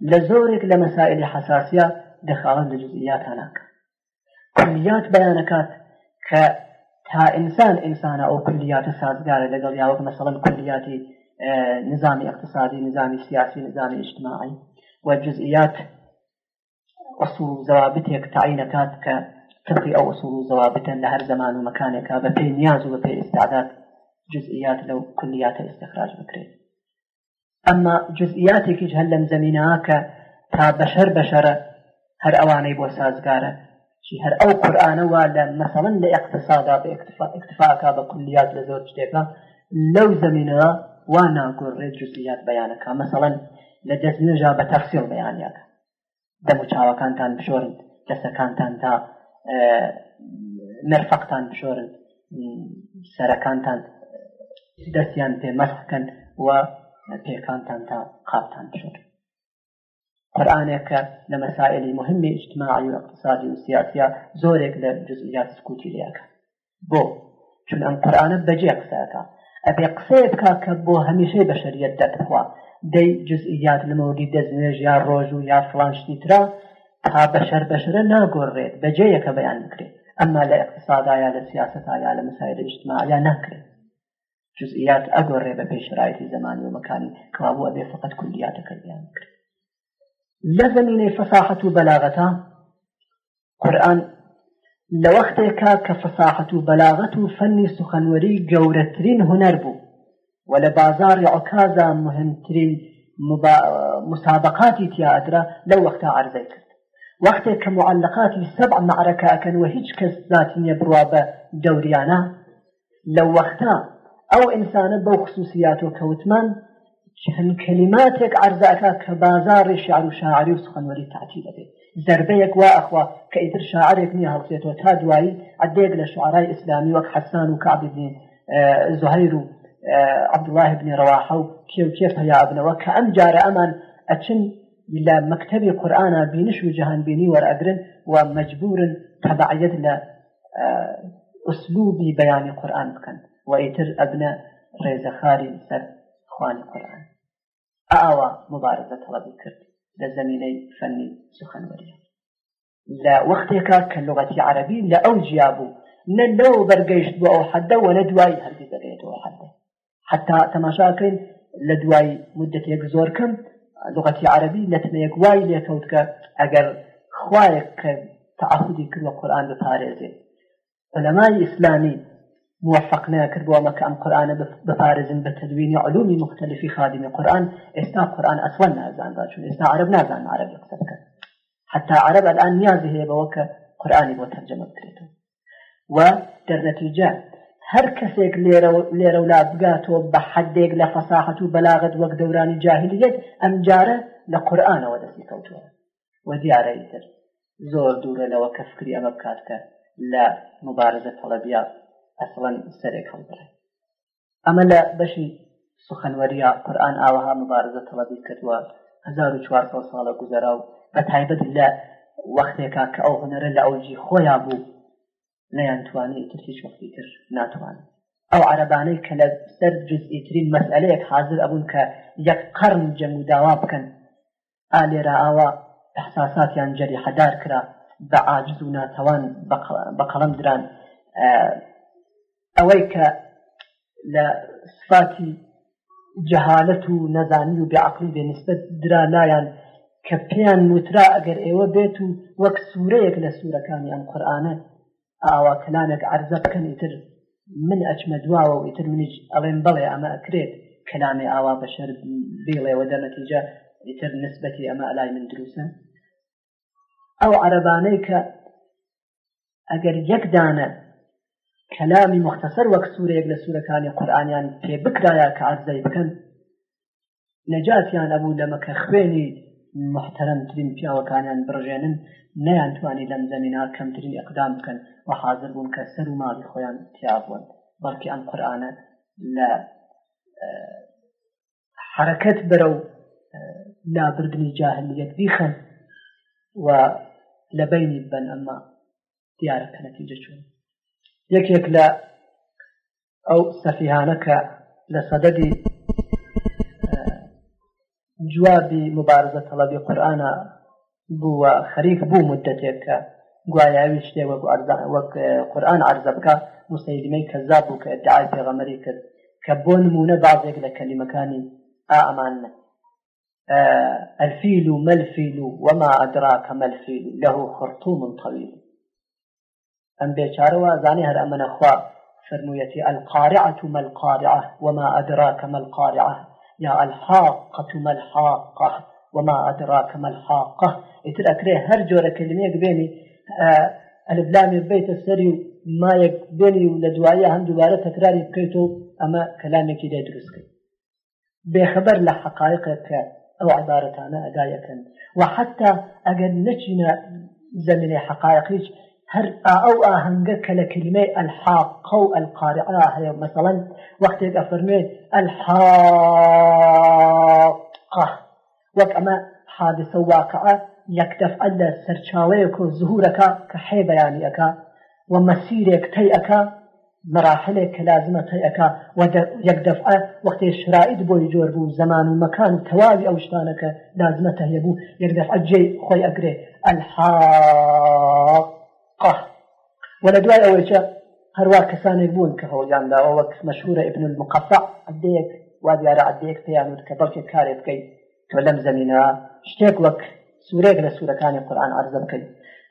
لزورك لمسائل حساسية مەسائللی حساسیا هناك كليات بيانكات هەناکە کلیات بەیانەکات کە تا ئینسان ئینسانە ئەو کلیاتە سازگارە اه، لەگەڵ یاوەک مەسەڵەن کلیاتی نظام اقتصادی نظام سیاسی نظامی اجتماعی و جزئیات وصول زوابتێک تعینەکات کە تقی ئەو وصول و زوابتن لە هەر زمان و مەکانێکە بە پێی نیاز و بە پێی استخراج بکرێت ئەمما جزئیاتێکیش هەل لەم زەمینەها کە تا بەشەر بەشەرە هەر ئەوانەی بۆ سازگارە چی هەر ئەو قورآانەوە لە مەسەڵەن لە اقتصادا بە اکتفاکە بە کولیات لە زۆر شتێکە لەو زمینەوە وا ناگۆڕێ جزئیات بەیانەکە مەسەڵەن لە دەستنژا بە تەفسیل بەیانیەکە دەم و چاوەکانتان بشۆرن دەسەکانتان تا نەرفەقتان بشۆرن سەرەکانتان دەستیان پێ مەسخکەن و پێکانتان تا قاپتان بشێت قورآانێکە لە مەسائللی مهمی اجتماعی و اقتصادی و سیاسە زۆرێک لە جزئیات سکوتی لەکە بۆ چون ئەم قورآانە بەجێ قسەکە ئەبێ قسەیە بکە کە بۆ هەمیشەی بە شەریت دەتخوا دەی جزئیات لەمەودی دەزنێژ یا ڕۆژ و یا فلانشتی ترا تا بەشەر بەشرە ناگۆڕێت بەجێیەکە بەیان بکرێت ئەمما لە اقتصادایا لە سیاستایا لە مسائل اجتماعیا ناکرێت جزئيات أقرر بە پێ شرایتی زمانی كما هو أبي فقط کولیاتەکەیان کرد لە زمینەی فەساحەت و بەلاغەتە قورآن لە وەختێکا کە فەساحەت هنربو ولبازار عكازا مهمترين سخەنوەری گەورەترین هوەر بوو و لە بازاری عکازا مهمترین مسابقاتی تیاترا لەو وەختا عرضەی کرد وەختێک کە او انسان بو خصوصیات و کەوتمان كلماتك کلماتێک كبازار الشعر بازاری شعر و شاعری و سخنوەری تعتی دەبێت شاعرك وا ئەخوا کە ئیتر شاعرێک نیە هەڵسێتەوە تا دوایی عدێک لە شعرای ئیسلامی وەک حەسان و كيف اه، زهیر و اه، عبدله بنی جار و أتشن إلى هەیابنەوە کە ئەم جارە ئەمان ئەچن لە مەکتبی قورآنا بینش و جهانبینی وەرەگرن و مجبورن وإتر أبنى ريزخاري سر خوان القرآن أعوى مبارزة طلب كرد لزميني فني سخن وريا لا وقتك كاللغة العربية لا أوجيابو نلو برقيش دواء أو حدا ولا دواي هردي برقيت أو حدا حتى تماشاكين لدواي مدة يقزور كم لغة العربية لتنا يقواي ليكوتك أقر خوايك تعهدي كل القرآن بطارزه علماء الإسلامي موفق ناکرد بۆ مەکە ئەم قورآانە بپارێزن بە تدوینی علومی مختلفی خادمی قورآن ئێستا قورآن ئەسوان نازاندا چون ئێستا عرب نازان عرب قسە بکەن حتى عرب الآن نیازی هەیە بەوە کە قورآانی بۆ تەرجەمە بکرێتەوە و دەرنەتیجە هەر کەسێک لێرە لێرە ولا بگاتەوە بە حدێک لە فەساحت و بەلاغت وەک دەورانی جاهلیت ئەم جارە لە قورآانەوە دەستی کەوتووە و دیارەی تر زۆر دوورە لەوە کە فکری ئەمە بکات کە لە مبارزە تەڵەبیات ئەسڵەن سەرێک هەڵدرێ ئەمە لە بەشی سخەنوەریە قورآن ئاوەها مبارزە تەڵەبی کردووە 1400 ساڵە گوزەرا و بە تایبەت لە وەختێکا کە ئەو هەنەرە لە ئەوجی خۆیان بوو نەیانتوانی تر هیچ وەختی تر ناتوانێت ئەو عربانەی کە لە سەر جزئیترین مەسئلەیەک حاضر ئەبوون کە یەک قەرن جەموداوا بکەن ئا لێرە ئاوا احساساتیان جەری حەدار کرا بە عاجز و ناتەوان بە قەڵم دران ئەوەی کە لە سفاتی جەهالەت و نەزانی و بێعقلی بێ نسبت درا لایەن کە پێیان وترا ئەگەر ئێوە بێت و وەک سوورەیەک لە سوورەکانیان قورآانە ئاوا کلانێک عرزەکەن ئیتر من ئەچمە دواوە و ئیتر منیش ئەڵێن بڵێ ئەمە ئەکرێت کەلامی ئاوا بەشەر بڵێەوە دەنەتیجە ئیتر نسبەتی ئەمە ئەلای من دروسە ئەو عربانەی کە ئەگەر یەک دانە کەلامی مختصر وەک سوورەیەک لە سوورەکانی قورآانیان پێ بکرایە کە ئازای بکەن نەجاتیان ئەبوو لەمەکە خوێنی محتەرمترین پیاوەکانیان بڕژێنن نەیان توانی لەم زەمینا کەمترین ئەقدام بکەن و حاضر بوون کە سەر و ماڵی خۆیان تیابوون بەڵکی ئەم قورآانە لە حرەکەت بەرە و لابردنی جاهلیت بیخەن و لە بینی بن ئەمە دیارەکە نەتیجە چوون يكيك لا أو سفيهانك لصددي آه، جواب مبارزة مبارزە تەڵەبی بو خريف بو مدتك مدەتێک آه، کە گوایاوی شتێ وەک وەک قورآن عرزە بکە مسەلیمەی کەزا بوو کە دعای پێغەمەری کرد آمان بۆ الفيل ما الفيل وما أدراك ما الفيل له خرطوم طويل أم بيشاروا زاني هەر ئەمەە خوا فرموویەتی القارعة ما القارعة وما أدراك ما القارعة يا الحاقة ما الحاقة وما أدراك ما الحاقة ئیتر ئەکرێ هر جورة کلمەیەک آه، بێنی ئەلبلامی ببیتە سەری و مایەک بێنی و لە دوایە هەم دووارە تەکراری بکەیت و ئەمە کەلامێکی دای دروستکەیت بێخبەر لە حقایقێک کە ئەو عبارەتانە ئەدایەکەن وحتا هەر ئەو آه، ئاهەنگە کە لە الحاق ئەلحاقە و ئەلقارعا هەیە مەسەڵەن وەختێک ئەفرمێن ئەلحاقە وەک ئەمە حادثە واقعە یەکدەفعە لە سەرچاوەیەک و زهورەکە کە حێ بەیانیەکە و مەسیرێک تەیەکە وقت کە لازمە تەیەەکە یەکدەفعە وەختی شرائید بۆی جۆر بوو زمان و مەکان تەواوی ئەو شتانەکە لازمە تەهێ بوو یەکدەفعە جێ خۆی ئەگرێ ئەلحاق قه ولا دوای ئەوەیە هەروە کەسانێک بوون کە هەوڵیانداوە وەک مەشهورە ابن المقەفع عدەیەک وا دیارە عدەیەک پێیانوت کە بەڵکێک کارێ بکەیت تۆ لەم زمینە شتێک وەک سوورێک لە سوورەکانی قورآن عرضە بکەین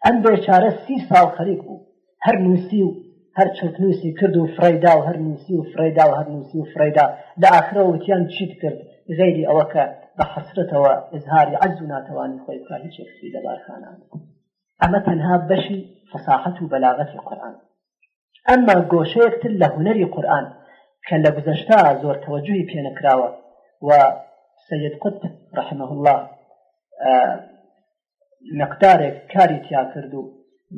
ئەم بێچارە سی ساڵ خەریک بوو هەر نووسی و هەر چرتنووسی کرد و فرەیدا و هەر نووسی و فرەیدا و هەر نووسی و فرەیدا لە ئاخرە وتیان چیت کرد غیری ئەوە کە بە حەسرەتەوە ئزهاری عەرز و ناتوانانی خۆی بکار هیچ شخصی لەبارخانان. اما تنها بشي فصاحته بلاغة القرآن اما قوشيك گۆشەیەک هنري قرآن كان لقزشتا زور توجهي في نكراوة تەوەجوی و رحمه الله مقدارێک آه، مقدار تیا کرد و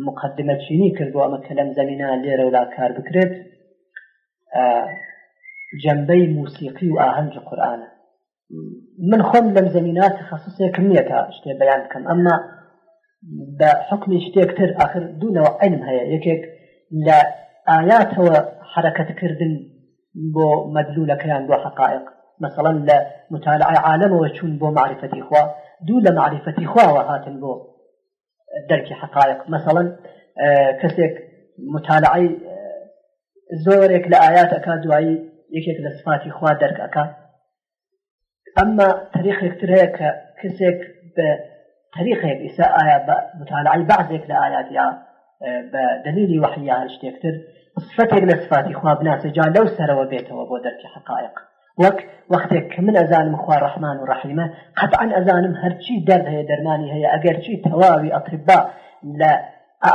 مقدمە چینی کردو ئەمە کە لەم ولا كار بکرێت آه، جنبي موسيقي و ئاهەنج من خم لم زمينات خصوصێکم كمية شتێ بەیان بکەم بە حکمی شتێکتر آخر دوونەوە عینم هەیە یەکێک لە ئاياتەوە حرەکەتکردن بۆ مەدلولەکەیان بۆ حقائق مثلا لە متالعی عالمەوە چوون بۆ معرفەتی خوا دوو لە معرفەتی خواوە هاتن بۆ دەرکی حقائق مثلا کەسێک متالعی زۆرێک لە ئاياتەکە دوایی یەکێک لە سفاتی خوا دەرکەکە ئەمما تاریخێکتر هەیە کە کەسێک بە طريقه إساءة آية مثلا على بعضك لآيات يا آه، بدليل وحي يا هالشتكتر صفتك لصفاتي خواب ناس جاء لو سر وبيته وبودرك حقائق وك وقتك من أزالم خوا رحمن ورحيمة قطعا أزالم هرشي درد هي درماني هي أجرشي تواوي أطباء لا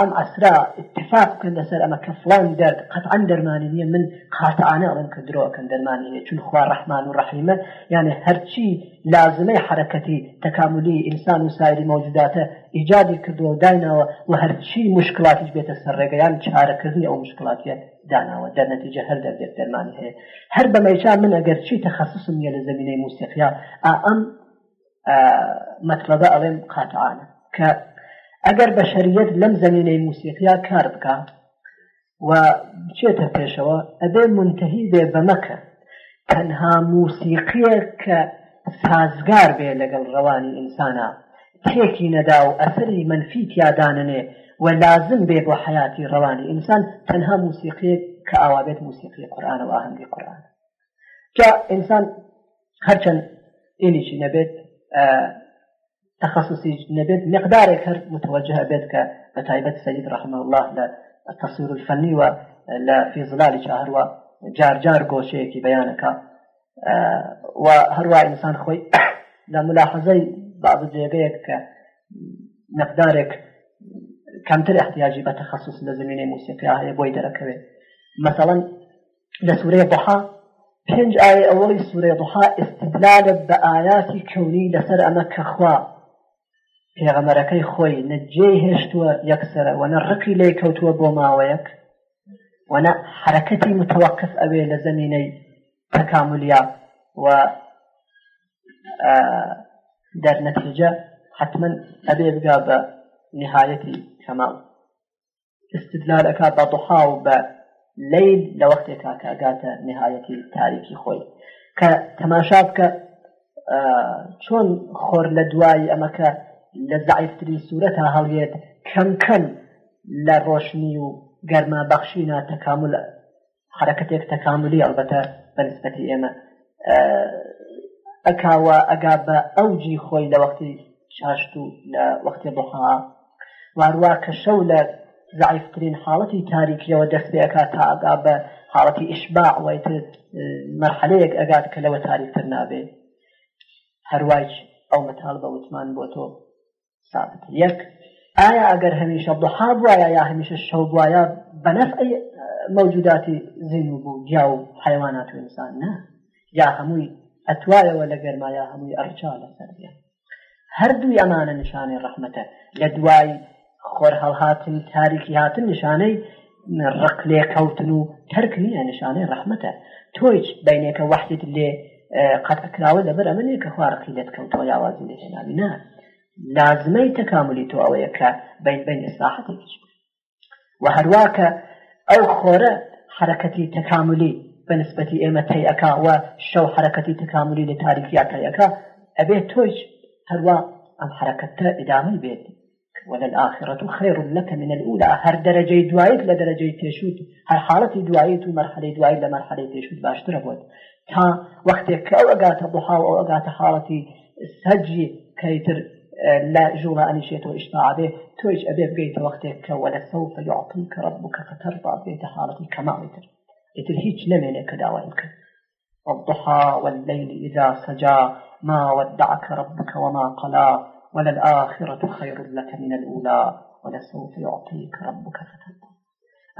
ام ئەسرا اتفاق بکەن سر اما كفلان درد قد قەتعا دەرمانی من خات ئەڵم کە كدرو دەرمانی هەیە چون خوا ڕەحمان و ڕەحیمە یعنی يعني هەرچی لازمەی حرەکەتی تەکاملی ئینسان و سایری مەوجوداتە ئیجادی کردووە و دایناوە و هەرچی مشکلاتیش بێتە سەر ڕێگەیان يعني چارەکردنی دانا مشکلاتیە داناوە دەرنەتیجە درد دەردێت دەرمانی هر بما بەمەیچا من ئەگەر شيء تخصص من لە زمینەی موسیقیا ئەم آه، مەطلبە ئەڵێم قاتعانە کە ئەگەر بە شەریەت لەم زمینەی موسیقیا کار بکە و بچێتە پێشەوە ئەبێ منتهی بێ بەمەکە تەنها موسیقیە کە سازگار بێ لەگەڵ ڕەوانی ئینسانە تێکی نەدا و ئەسری منفی تیادانێ و لازم بێ بۆ حیاتی ڕەوانی ئینسان تەنها موسیقی کە ئاوابێت موسیقی قورآانە و ئاهنگی قورآان جا ئینسان هەرچەند ئینیشی نەبێت تخصصي نبيت مقدارك هر متوجه بيتك ك سيد رحمه الله للتصوير الفني ولا في ظلال شهر وجار جار قوشيكي بيانك وهروا إنسان خوي (coughs) لملاحظة بعض الجيبيك مقدارك كم احتیاجی احتياجي بتخصص لە زمینەی موسیقی هەیە بۆی مثلا لە ضحى دحا پێنج أولي ئەوەی ضحى استدلال استدلالت كوني لسر کەونی لەسەر پێغەمەرەکەی خۆی نەجێ هێشتووە یەکسرە وەنە ڕقی لێ کەوتووە بۆ ماوەیەک وەنە حرەکەتی متوەقف ئەوێ لە زمینەی تەکاملیا و دەرنەتیجە حتما ئەبێ بگا بە نهایەتی کەماڵ استدلال ئەکا بە دوحا و بە لەیل لە وەختێکا کە ئەگاتە نهایەتی تاریکی خۆی کە تەماشا بکە چۆن خۆر لە دوایی ئەمەکە لە زعیفتری سوورەتە هەڵێت کەمکەن لە ڕۆشنی و گەرما بەخشینا تەکامل حرەکەتێک تەکاملی ئەلبەتە بەنسبەتی ئێمە ئەکاوە ئەگا بە ئەوجی خۆی لە وەختی چاشت و لە وەختی بخوا واروا کە شەو لە زعیفترین حاڵەتی تاریکیەوە دەستێکا تا ئەگا بە حاڵەتی ئیشباع وایتر مەرحلەیەک ئەگات کە لەوە تاریکتر نابێت هەروایش ئەو مەتال بە وتمان بۆ تۆ ثابت یەک ئایا ئەگەر هەمیشە دوحا بواە یا هەمیشە شەو بواە بەنەف مەوجوداتی زین و بوو گیا و حیوانات و ئینسان نه یا هەمووی ئەتوایەوە لە گەرمایە هەمووی ئەرچا لەسەر بێ هەردوو ئەمانە نیشانەی ڕەحمەتە لە دوای خۆر هەڵهاتن تاریکی هاتن نیشانەی ڕق لێ کەوتن و تەرک نیە نیشانەی ڕەحمەتە تۆیچ بینێکە وحیت لێ قەتکراوە لەبەر ئەمنێ کە خوارقی لێت کەوتەوە یاوازی لێ هێناوی نات لازمەی تەکاملی تۆ ئەوەیە کە بین بین ئێسلاحەتێکی و هەروواکە ئەو خۆرە حرەکەتی تەکاملی بەنسبەتی ئێمە تەیەکا و شەو حرەکەتی تەکاملی لە تاریخیا تەیەکە ئەبێت تۆش هەروە ئەم حرەکەتە ئدامی بێت وللآخرة خير لك من الأولى هر درجة دوايت لدرجة تشوت هر حالة دوايت ومرحلة دوايت لمرحلة تشوت باشتر بود تا وقتك أو أقات ضحى أو أقات حالة سجي كيتر لا جور أنشيت شئت وإجماع به تويج أبي بيت وقتك ولسوف يعطيك ربك فترضى بيت حالتي كما ويتر يتر هيج نمينة كداوة إنك والضحى والليل إذا سجى ما ودعك ربك وما ولا وللآخرة خير لك من الأولى ولسوف يعطيك ربك فترضى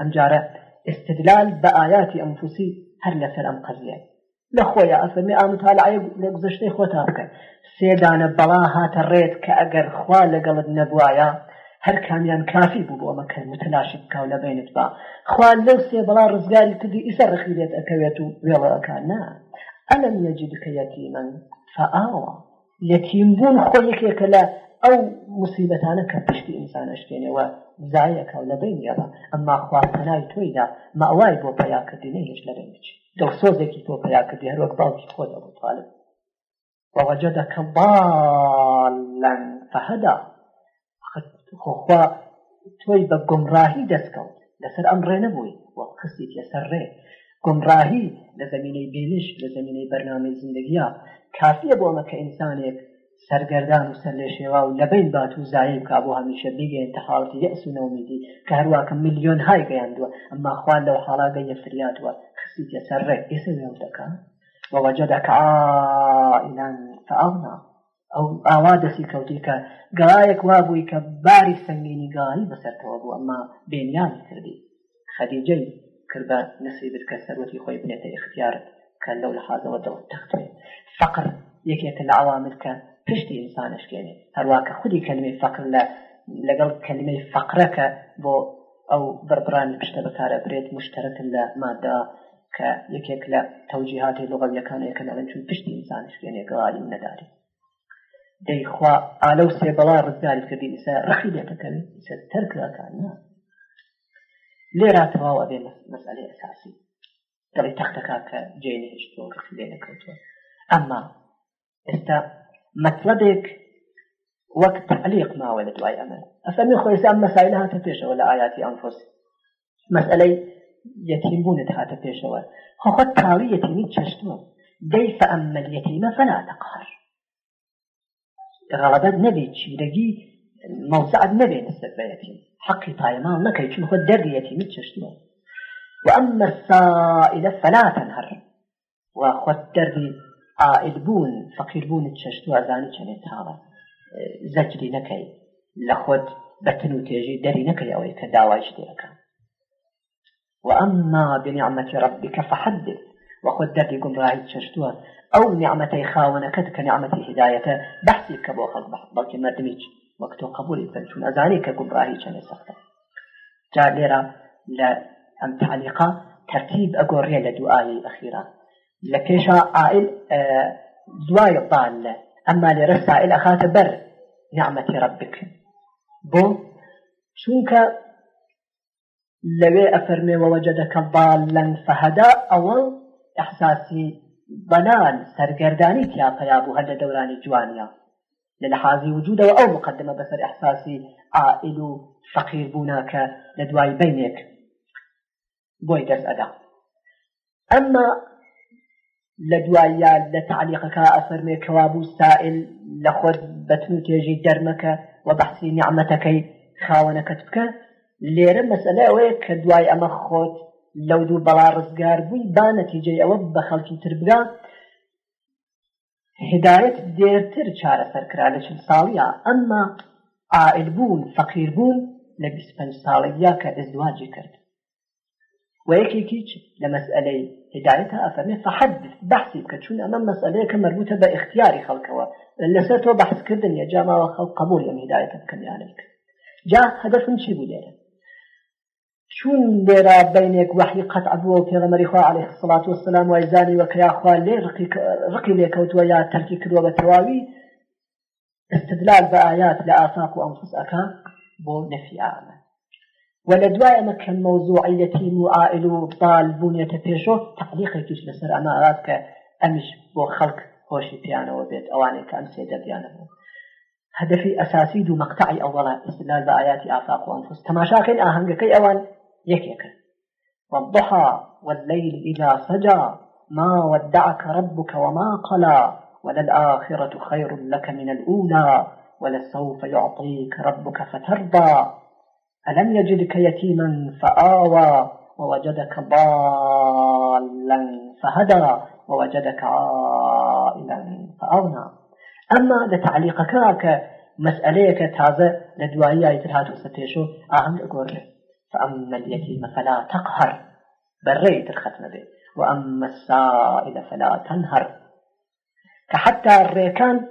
أم جارة استدلال بآيات أنفسي هل لسر أم قزيان لخويا أفرمي آمتها لعيب لقزشتي خوتها سێدانە بەڵا هاتە ڕێت کە ئەگەر خوا لەگەڵت نەبوایە هەر کامیان کافی بوو بۆ مەکەن متلاشی بکاو لە بینت با خوا لەو سێ بەڵا ڕزگاری کردی ئیسە ڕخی دێت ئەەکەوێت و وێڵەکان نا ئەلم یەجدکە یەتیمەن فەئاوە یەتیم بوون خۆ یەکێکە لە ئەو مسیبەتانە کە پشتی ئینسانە شتێنەوە زایەکە و لە بینیەوە ئەمما خوا پەنای تۆیدا ماوای بۆ پەیاکردی نەهێش لە بینچ دڵسۆزێکی تۆ پەیاکردی هەروەک باڵکی خۆ دەبوو تالب ووجدك ضالا فهدا خوا توي بگمراهی دەستکەوت لەسەر ئەم ڕێ نەبووی وە خستی لەسەر ڕێ گمراهی لە زمینەی بینش لە زمینەی بەرنامەی زیندگیە کافیە بۆمە کە ئینسانێک سەرگەردان و سەر لێ شێوا و لەبین بات و زایی کا بۆ هەمیشە بگەین تەحاڵی یەسونەومیدی کە هەروواکە میلیۆن های گەیاندووە ئەمما خوان لەو حاڵاگە یەفریاتوە خستی لەسەر ڕێ ئێستا دەکات ووەجدەکە ئاینان فعنا ئەو ئاوا دەسی کەوتی کە گایەک وا بووی کە باری سنگینی گایی بەسەرەوە بوو ئەمما بێنیانی کردی خەدیجەی کردە نسیبت کە سەرەتی خۆی بنێتە اختیارت کە لەو لە حازەوە دەوت تەختێت فقر یەکێکە لە ئاوامر کە پشتی ئینسانشکێنێ هەروواکە خودی کەلمی فقر لە لەگەڵ کەلمەی فقرەکە بۆ ئەو بربرانی پشتە بەکارە برێت مشتەرەکن لە مادا کە یەکێک لە تەوجیهاتی لغەویەکان یەکەنەڵێن چون پشتی ئینسانش لێنێ گەڵی نەداری دەیخوا ئالەو سێبڵا ڕزگاری کردی ئسا ڕخی لێتەکەن سەر تەرکەکان نا لێرا تەواوە بێ مەسئلەی ئەساسی دەڵی تەختەکە کە جێ نهێشتوە ڕخی لێ نەکەوتوە ئەمما ئێستا مەطلبێک وەک تعلیق ماوە لە دوای ئەمە ئەسەمی خۆیسان مەسایل هاتە پێشەوە لە اياتي انفس مەسئلەی یەتیم بوونت هاتە پێشەوە خۆت تاڵی یەتیمی چەشتوە دەی فەئەممە فلا تقهر تەقار غەڵەبەت نەبێت چیرەگی مەوسعت نەبێت سەر بە یەتیم حەقی تایمان نەکەی چون خۆت دەردی يتيم چەشتوە وأما السائل فلا تنهر وخد دري عائل بون فقير بون تششتوا زاني چنين تاوى زجري نكي لخد بتنو تيجي دري نكي أو كداواج ديكا وأما بنعمة ربك فحدث وقد دقيق راعي تشتوات أو نعمة خاونكت نعمة هداية بحثي كبو خلق بحث بل كما دميج وقت قبولي فلشون أزاني كقم راعي تشاني سخطة جاء ليرا لأم تعليقا ترتيب أقوريا لدعاء الأخيرة لكيشا عائل آه، دواء طال أما لرسائل أخاك بر نعمة ربك بو شنك لەوێ ئەفەرمێەوە جەدە کەڵبال لەنگ فەهدا ئەوە ئەحساسی بەنان سەرگەردانی تیاپەیا بوو هەر لە دەورانی جوانیا لە لە حازی وجودەوە ئەو مقدمە بەسەر ئەحساسی عائل و فەقیر بووناکە لە دوای بینێک بۆی دەست ئەدا ئەمما لە دوایە لە تعلیقەکە ئەفەرمێ کەوابوو سائل لە خۆت بەتن و تێژی دەرمەکە و بەحسی نیعممەتەکەی خاوەنەکەت بکە لێرە مەسەلە ئەوەیە کە دوای ئەمە خۆت لەو دوو بەڵا ڕزگار بووی با نەتیجەی ئەوە بە خەڵکی تر بگا هدایەت دێرتر چارەسەرکرا لە چل ساڵیە ئەمما عائل بوون فەقیر بوون لە 25 ساڵەیە کە ئەزدواجی کرد وەیەکێکیچ لە مەسئلەی هدایەتە ئەفەرمێ فەحەد بەحسی بکە چون ئەمە مەسئلەیە کە مربوطە بە اختیاری خەڵکەوە لەسەر تۆ بەحسکردن یە جاماوە خەڵ قبول لەم هدایەتە بکەمیانێک جا هەدەفم چی بوو لێرە چون لێرا بینێک وحی قەت ئەبووە پێغەمەری خوا عليه الصلاة والسلام وای زانی وەکە یاخوا لێ ڕقی لێکەوتووە یا تەرکی کردووە بە تەواوی استدلال بە ئايات لە ئافاق بو ئەنفسەکە بۆ نەفیانە ولا دواء ما كان موضوع التي معائل وطال بنية بيشو تحقيق كيش لسر أما أرادك أمش بو خلق هوشي بيانا وبيت أواني كأم سيدة بيانا بو هدفي أساسي دو مقطعي أولا استدلال بآيات آفاق وأنفس تماشاكين آهنگكي أوان يكيك والضحى والليل إذا سجى ما ودعك ربك وما قلى وللآخرة خير لك من الأولى ولسوف يعطيك ربك فترضى ألم يجدك يتيما فآوى ووجدك ضالا فهدى ووجدك عائلا فأغنى أما لتعليقك مسألة تازة لدوائية ترهات وستيشو أهم أقول فأما اليتيم فلا تقهر بريت الختمة به وأما السائل فلا تنهر كحتى الريكان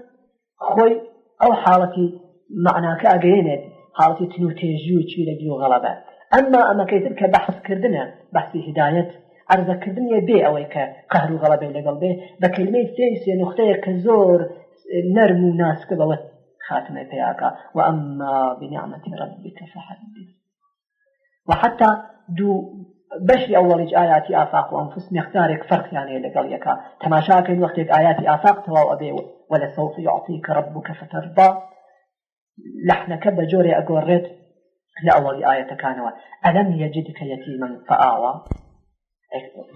خوي أو حالتي معناك أجينت حالتي تنو تيجيو تشي غلبة أما أما كيترك بحث كردنا بحث هداية عرض الدنيا بي أويك قهر وغلبة لقلبي بكلمة سيسي نختي كزور نرمو ناس كبوت خاتمة بياكا وأما بنعمة ربك فحدث وحتى دو بشي أول آيات آفاق وأنفس نختارك فرق يعني لقال يكا تماشاك إن وقتك آيات آفاق تواو أبي ولسوف يعطيك ربك فترضى لحنا كبا جوري أقوريت لأول آية كانوا ألم يجدك يتيما فآوى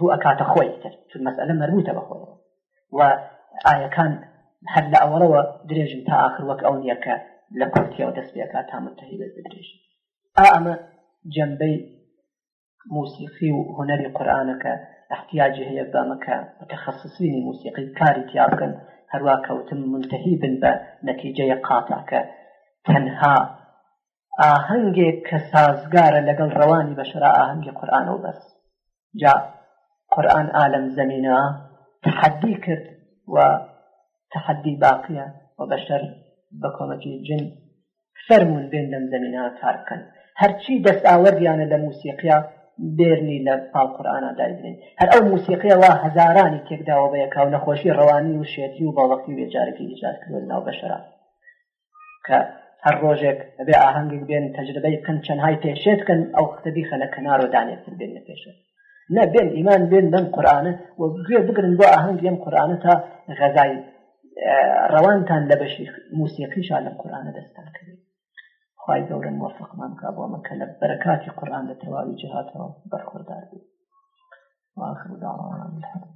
هو أكات خويت في المسألة مربوطة بخويت وآية كان هل لا لأولا ودريج متى آخر وكأون يكا لكورتيا ودسبيا كاتها منتهي بالدريج آه، آمن جنبي موسيقي و هنەری قورآانەکە احتیاجی هەیە بامەکە متخصصینی موسیقی کاری تیاکن هەروە کەوتم منتهی بن بە نەتیجەیە قاتاکە تەنها ئاهەنگێک کە سازگارە لەگەڵ ڕەوانی بەشرا و بس جا قرآن عالم زمینە تحدی کرد و تحدی باقیە و بشر بە جن فرمون بێن لەم زمینە کارکەن هەرچی دەست ئاوەردیانە لە موسیقیا بێرنی لە پاڵقورآە دابنین هەر ئەو موسیقیەوە هەزارانی تێکداوە بەیەکا و نەخۆشی ڕەوانی و شێتی و باڵەقی وێجارێکی ئیجادکردن ناو بەشرا کە هەر ڕۆژێک بێ ئاهەنگی بێن تەجربەی بکەن چەندهای پێشێتکەن ئەو قتەبی خەلە کەنار و دانێتن بێن لە پێشێت نەبێن ئیمان بێن بم قورآانە و گوێ بگرن بۆ ئاهەنگ یم قورآانە تا غەزای ڕەوانتان لە بەشی موسیقیشان لە قورآانە دەستان کردی خی گەورن وەفقمان کا بۆ ئەمە کە لە بەرەکاتی قورآان لە تەواوی جهاتەوە بەرخوردار بێ واخر داوان الحمد